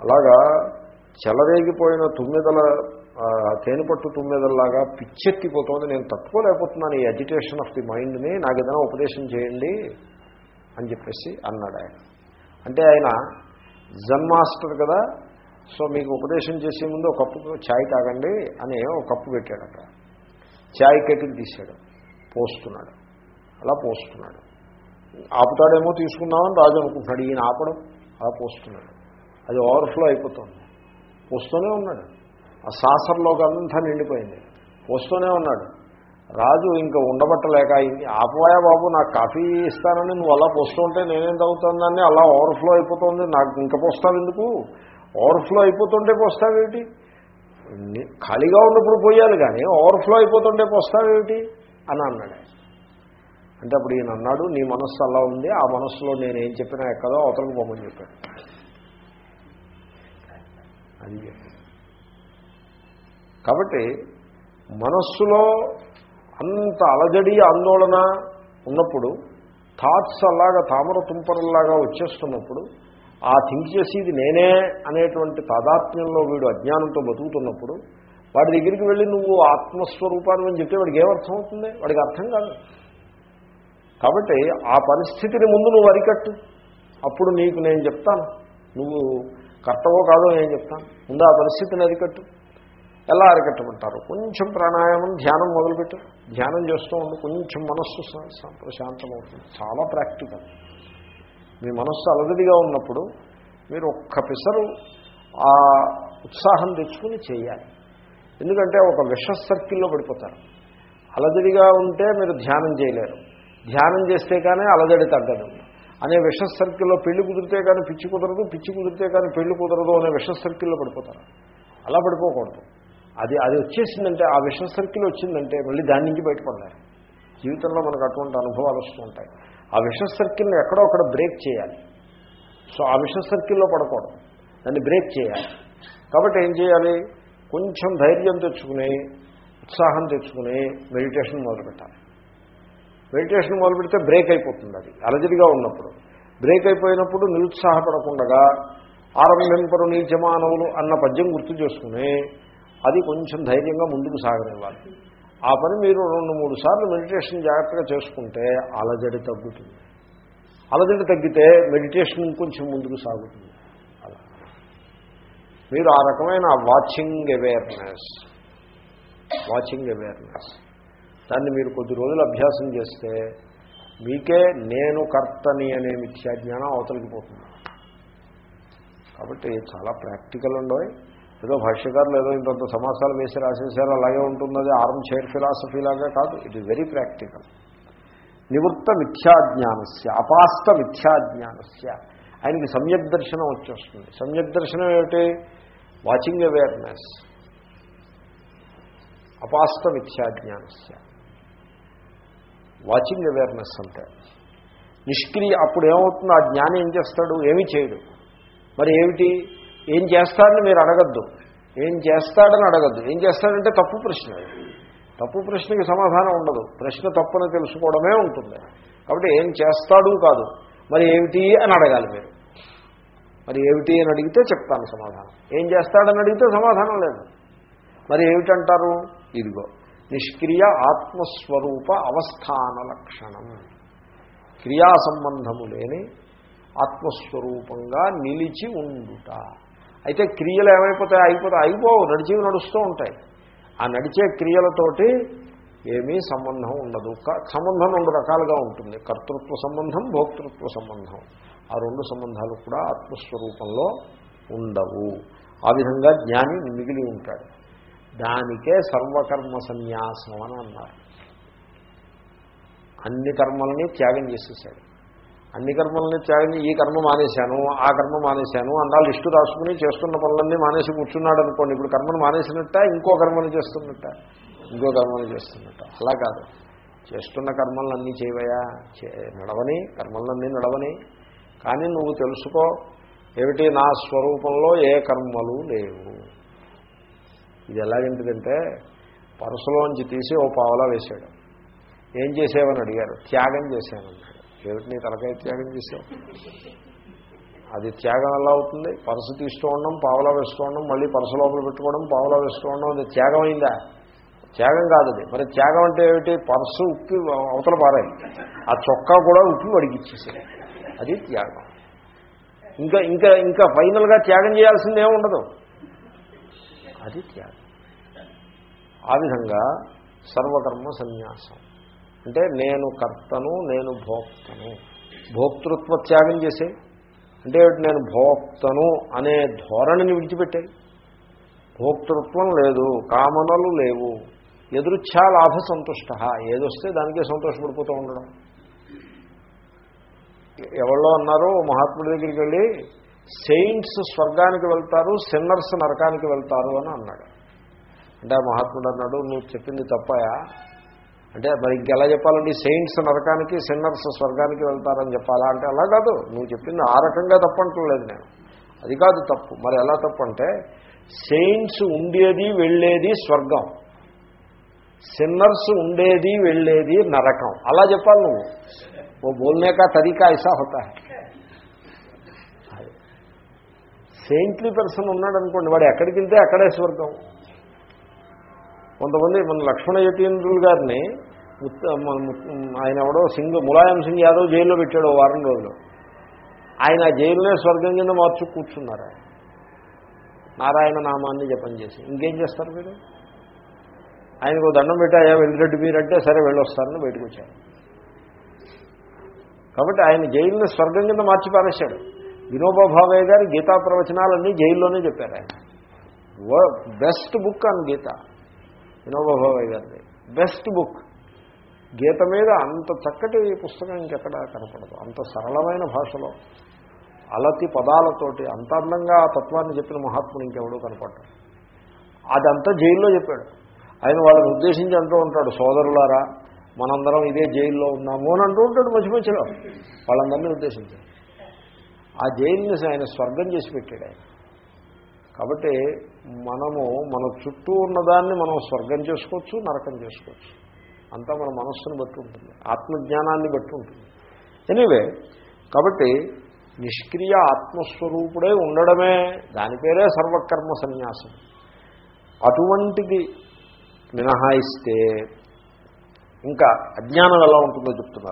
అలాగా చెలరేగిపోయిన తుమ్మెదల తేనెపట్టు తుమ్మెదల్లాగా పిచ్చెక్కిపోతుంది. నేను తట్టుకోలేకపోతున్నాను ఈ అజిటేషన్ ఆఫ్ ది మైండ్ని నాకు ఏదైనా ఉపదేశం చేయండి అని చెప్పేసి అన్నాడు ఆయన. అంటే ఆయన జన్ మాస్టర్ కదా సో మీకు ఉపదేశం చేసే ముందు ఒక కప్పు ఛాయ్ తాగండి అని ఒక కప్పు పెట్టాడు అక్కడ ఛాయ్ కెటిల్ తీశాడు. పోస్తున్నాడు. అలా పోస్తున్నాడు. ఆపుతాడేమో తీసుకుందామని రాజు అనుకుంటున్నాడు. ఈయన ఆపడం అలా పోస్తున్నాడు. అది ఓవర్ఫ్లో అయిపోతుంది. పోస్తూనే ఉన్నాడు. ఆ సాసర్లో అంతా నిండిపోయింది. పోస్తూనే ఉన్నాడు. రాజు ఇంకా ఉండబట్టలేక అయింది. ఆపవాయా బాబు నాకు కాఫీ ఇస్తానని నువ్వు అలా పోస్తూ ఉంటే నేనేం తాగుతుందని అలా ఓవర్ఫ్లో అయిపోతుంది. నాకు ఇంకా పోస్తావు ఎందుకు? ఓవర్ఫ్లో అయిపోతుంటే పోస్తావేమిటి? ఖాళీగా ఉన్నప్పుడు పోయాలి కానీ ఓవర్ఫ్లో అయిపోతుంటే పోస్తావేమిటి? అని అన్నాడు. అంటే అప్పుడు ఈయన అన్నాడు నీ మనస్సు అలా ఉంది. ఆ మనస్సులో నేనేం చెప్పినా ఎక్కదో అవతలకు పోమని చెప్పాడు. అది కాబట్టి మనస్సులో అంత అలజడి ఆందోళన ఉన్నప్పుడు థాట్స్ అలాగా తామర తుంపరల్లాగా వచ్చేస్తున్నప్పుడు ఆ థింక్ చేసేది నేనే అనేటువంటి తాదాత్మ్యంలో వీడు అజ్ఞానంతో బతుకుతున్నప్పుడు వాడి దగ్గరికి వెళ్ళి నువ్వు ఆత్మస్వరూపాన్ని అని చెప్తే వాడికి ఏమర్థం అవుతుంది వాడికి అర్థం కాదు. కాబట్టి ఆ పరిస్థితిని ముందు నువ్వు అరికట్టు. అప్పుడు నీకు నేను చెప్తాను. నువ్వు కర్తవో కాదో నేను చెప్తాను ముందు ఆ పరిస్థితిని అరికట్టు. ఎలా అరికట్టమంటారు? కొంచెం ప్రాణాయామం ధ్యానం మొదలుపెట్టు. ధ్యానం చేస్తూ ఉండి కొంచెం మనస్సు ప్రశాంతమవుతుంది. చాలా ప్రాక్టికల్. మీ మనస్సు అలగదిగా ఉన్నప్పుడు మీరు ఒక్క పిసరు ఆ ఉత్సాహం తెచ్చుకుని చేయాలి. ఎందుకంటే ఒక విష సర్కిల్లో పడిపోతారు. అలజడిగా ఉంటే మీరు ధ్యానం చేయలేరు. ధ్యానం చేస్తే కానీ అలజడి తగ్గదు. అనే విష సర్కిల్లో పెళ్ళి కుదిరితే కానీ పిచ్చి కుదరదు పిచ్చి కుదిరితే కానీ పెళ్ళి కుదరదు అనే విష సర్కిల్లో పడిపోతారు. అలా పడిపోకూడదు. అది అది వచ్చేసిందంటే ఆ విష సర్కిల్ వచ్చిందంటే మళ్ళీ దాని నుంచి బయటపడలేరు. జీవితంలో మనకు అటువంటి అనుభవాలు వస్తూ ఉంటాయి. ఆ విష సర్కిల్ని ఎక్కడో అక్కడ బ్రేక్ చేయాలి. సో ఆ విష సర్కిల్లో పడకూడదు. దాన్ని బ్రేక్ చేయాలి. కాబట్టి ఏం చేయాలి? కొంచెం ధైర్యం తెచ్చుకుని ఉత్సాహం తెచ్చుకుని మెడిటేషన్ మొదలుపెట్టాలి. మెడిటేషన్ మొదలు పెడితే బ్రేక్ అయిపోతుంది అది. అలజడిగా ఉన్నప్పుడు. బ్రేక్ అయిపోయినప్పుడు నిరుత్సాహపడకుండా ఆరంభింపరు నీచమానవులు అన్న పద్యం గుర్తు చేసుకుని అది కొంచెం ధైర్యంగా ముందుకు సాగనివ్వాలి. ఆ పని మీరు రెండు మూడు సార్లు మెడిటేషన్ జాగ్రత్తగా చేసుకుంటే అలజడి తగ్గుతుంది. అలజడి తగ్గితే మెడిటేషన్ ఇంకొంచెం ముందుకు సాగుతుంది. అలా. మీరు ఆ రకమైన వాచింగ్ అవేర్నెస్. Watching awareness. దాన్ని మీరు కొద్ది రోజులు అభ్యాసం చేస్తే మీకే నేను కర్తని అనే మిథ్యాజ్ఞానం అవతలికి పోతుంది. కాబట్టి చాలా ప్రాక్టికల్ ఉండవు ఏదో భాష్యకారులు ఏదో ఇంతంత సమాసాలు వేసి రాసేసారు అలాగే ఉంటున్నది ఆర్మ్ చైర్ ఫిలాసఫీ లాగా కాదు. ఇట్ ఈస్ వెరీ ప్రాక్టికల్ నివృత్త మిథ్యాజ్ఞానస్య అపాస్త మిథ్యాజ్ఞానస్య ఆయనకి సమ్యక్ దర్శనం వచ్చేస్తుంది. సమ్యక్ దర్శనం ఏమిటి? వాచింగ్ అవేర్నెస్ అపాస్త మిథ్యాజ్ఞానస్య వాచింగ్ అవేర్నెస్ అంటే. నిష్క్రియ అప్పుడు ఏమవుతుంది ఆ జ్ఞానం ఏం చేస్తాడు? ఏమీ చేయడు. మరి ఏమిటి? ఏం చేస్తాడని మీరు అడగద్దు. ఏం చేస్తాడని అడగద్దు. ఏం చేస్తాడంటే తప్పు ప్రశ్న. తప్పు ప్రశ్నకి సమాధానం ఉండదు. ప్రశ్న తప్పును తెలుసుకోవడమే ఉంటుంది. కాబట్టి ఏం చేస్తాడు కాదు. మరి ఏమిటి అని అడగాలి మీరు. మరి ఏమిటి అని అడిగితే చెప్తాను సమాధానం. ఏం చేస్తాడని అడిగితే సమాధానం లేదు. మరి ఏమిటంటారు? ఇదిగో. నిష్క్రియ ఆత్మస్వరూప అవస్థాన లక్షణం. క్రియా సంబంధము లేని ఆత్మస్వరూపంగా నిలిచి ఉండుట. అయితే క్రియలు ఏమైపోతాయి? అయిపోతాయి. అయిపోవు. నడిచేవి నడుస్తూ ఉంటాయి. ఆ నడిచే క్రియలతోటి ఏమీ సంబంధం ఉండదు. సంబంధం రెండు రకాలుగా ఉంటుంది. కర్తృత్వ సంబంధం భోక్తృత్వ సంబంధం. ఆ రెండు సంబంధాలు కూడా ఆత్మస్వరూపంలో ఉండవు. ఆ విధంగా జ్ఞాని మిగిలి ఉంటాడు. దానికే సర్వకర్మ సన్యాసం అని అన్నారు. అన్ని కర్మలని త్యాగం చేసేసాడు. అన్ని కర్మలని త్యాగం ఈ కర్మ మానేశాను ఆ కర్మ మానేశాను అన్నా లిస్టు రాసుకుని చేస్తున్న పనులన్నీ మానేసి కూర్చున్నాడు అనుకోండి. ఇప్పుడు కర్మను మానేసినట్ట ఇంకో కర్మను చేస్తున్నట్ట? ఇంకో కర్మను చేస్తున్నట్ట? అలా కాదు. చేస్తున్న కర్మలన్నీ చేయవయా నడవని కర్మలన్నీ నడవని. కానీ నువ్వు తెలుసుకో ఏమిటి? నా స్వరూపంలో ఏ కర్మలు లేవు. ఇది ఎలాగంటిదంటే పరసలోంచి తీసి ఓ పావలా వేశాడు. ఏం చేసావని అడిగారు. త్యాగం చేశానన్నాడు ఏమిటి నీ తలకాయ త్యాగం చేసావు అది త్యాగం ఎలా అవుతుంది? పరసు తీస్తూ ఉండడం పావలా వేస్తూ ఉండడం మళ్ళీ పరసు లోపల పెట్టుకోవడం పావలా వేస్తూ ఉండడం అది త్యాగం అయిందా? త్యాగం కాదు అది. మరి త్యాగం అంటే ఏమిటి? పర్సు ఉప్పి అవతల పారాయి. ఆ చొక్కా కూడా ఉప్పి వడికిచ్చేసాయి అది త్యాగం. ఇంకా ఇంకా ఇంకా ఫైనల్గా త్యాగం చేయాల్సింది ఏమి ఉండదు. అది త్యాగం. ఆ విధంగా సర్వకర్మ సన్యాసం. అంటే నేను కర్తను నేను భోక్తను. భోక్తృత్వ త్యాగం చేసే. అంటే నేను భోక్తను అనే ధోరణిని విడిచిపెట్టాయి భోక్తృత్వం లేదు కామనలు లేవు. ఎదురుచ్ఛా లాభ సంతుష్ట. ఏదొస్తే దానికే సంతోషపడిపోతూ ఉండడం. ఎవరో అన్నారు మహాత్ముడి దగ్గరికి వెళ్ళి సెయింట్స్ స్వర్గానికి వెళ్తారు సిన్నర్స్ నరకానికి వెళ్తారు అని అన్నాడు. అంటే ఆ మహాత్ముడు అన్నాడు నువ్వు చెప్పింది తప్పాయా? అంటే మరి ఇంకెలా చెప్పాలండి సెయింట్స్ నరకానికి సిన్నర్స్ స్వర్గానికి వెళ్తారని చెప్పాలా? అంటే అలా కాదు. నువ్వు చెప్పింది ఆ రకంగా తప్పంటలేదు నేను. అది కాదు తప్పు. మరి ఎలా తప్పు అంటే సెయింట్స్ ఉండేది వెళ్ళేది స్వర్గం. సిన్నర్స్ ఉండేది వెళ్ళేది నరకం. అలా చెప్పాలి నువ్వు. ఓ బోల్నే కా తరీకా ఐసా హోతా సెయింట్లీ పర్సన్ ఉన్నాడు అనుకోండి వాడు ఎక్కడికి వెళ్తే అక్కడే స్వర్గం. కొంతమంది మన లక్ష్మణ యతీంద్రులు గారిని ఆయన ఎవడో సింగ్ ములాయం సింగ్ యాదవ్ జైల్లో పెట్టాడు వారం రోజులు. ఆయన ఆ జైలునే స్వర్గం కింద మార్చు కూర్చున్నారు నారాయణ నామాన్ని జపం చేసి. ఇంకేం చేస్తారు మీరు? ఆయనకు దండం పెట్టి అయ్యా వెళ్ళిరెడ్డి మీరంటే సరే వెళ్ళొస్తారని బయటకు వచ్చారు. కాబట్టి ఆయన జైలుని స్వర్గం కింద మార్చి పారేశాడు. వినోబా భావే గారి గీతా ప్రవచనాలన్నీ జైల్లోనే చెప్పారు ఆయన. బెస్ట్ బుక్ అని గీత. వినోబాబాయ్ గారిది బెస్ట్ బుక్. గీత మీద అంత చక్కటి పుస్తకం ఇంకెక్కడ కనపడదు. అంత సరళమైన భాషలో అలతి పదాలతోటి అంత అందంగా ఆ తత్వాన్ని చెప్పిన మహాత్ముడు ఇంకెవడో కనపడ్డాడు అదంతా జైల్లో చెప్పాడు. ఆయన వాళ్ళని ఉద్దేశించి అంటూ ఉంటాడు సోదరులారా మనందరం ఇదే జైల్లో ఉన్నాము అని అంటూ ఉంటాడు మధ్య మధ్యలో. వాళ్ళందరినీ ఉద్దేశించి ఆ జైలుని ఆయన స్వర్గం చేసి పెట్టాడు ఆయన. కాబట్టి మనము మన చుట్టూ ఉన్నదాన్ని మనం స్వర్గం చేసుకోవచ్చు నరకం చేసుకోవచ్చు. అంతా మన మనస్సును బట్టి ఉంటుంది ఆత్మజ్ఞానాన్ని బట్టి ఉంటుంది. ఎనీవే కాబట్టి నిష్క్రియ ఆత్మస్వరూపుడే ఉండడమే దాని పేరే సర్వకర్మ సన్యాసం. అటువంటిది మినహాయిస్తే ఇంకా అజ్ఞానం ఎలా ఉంటుందో చెప్తున్నారు.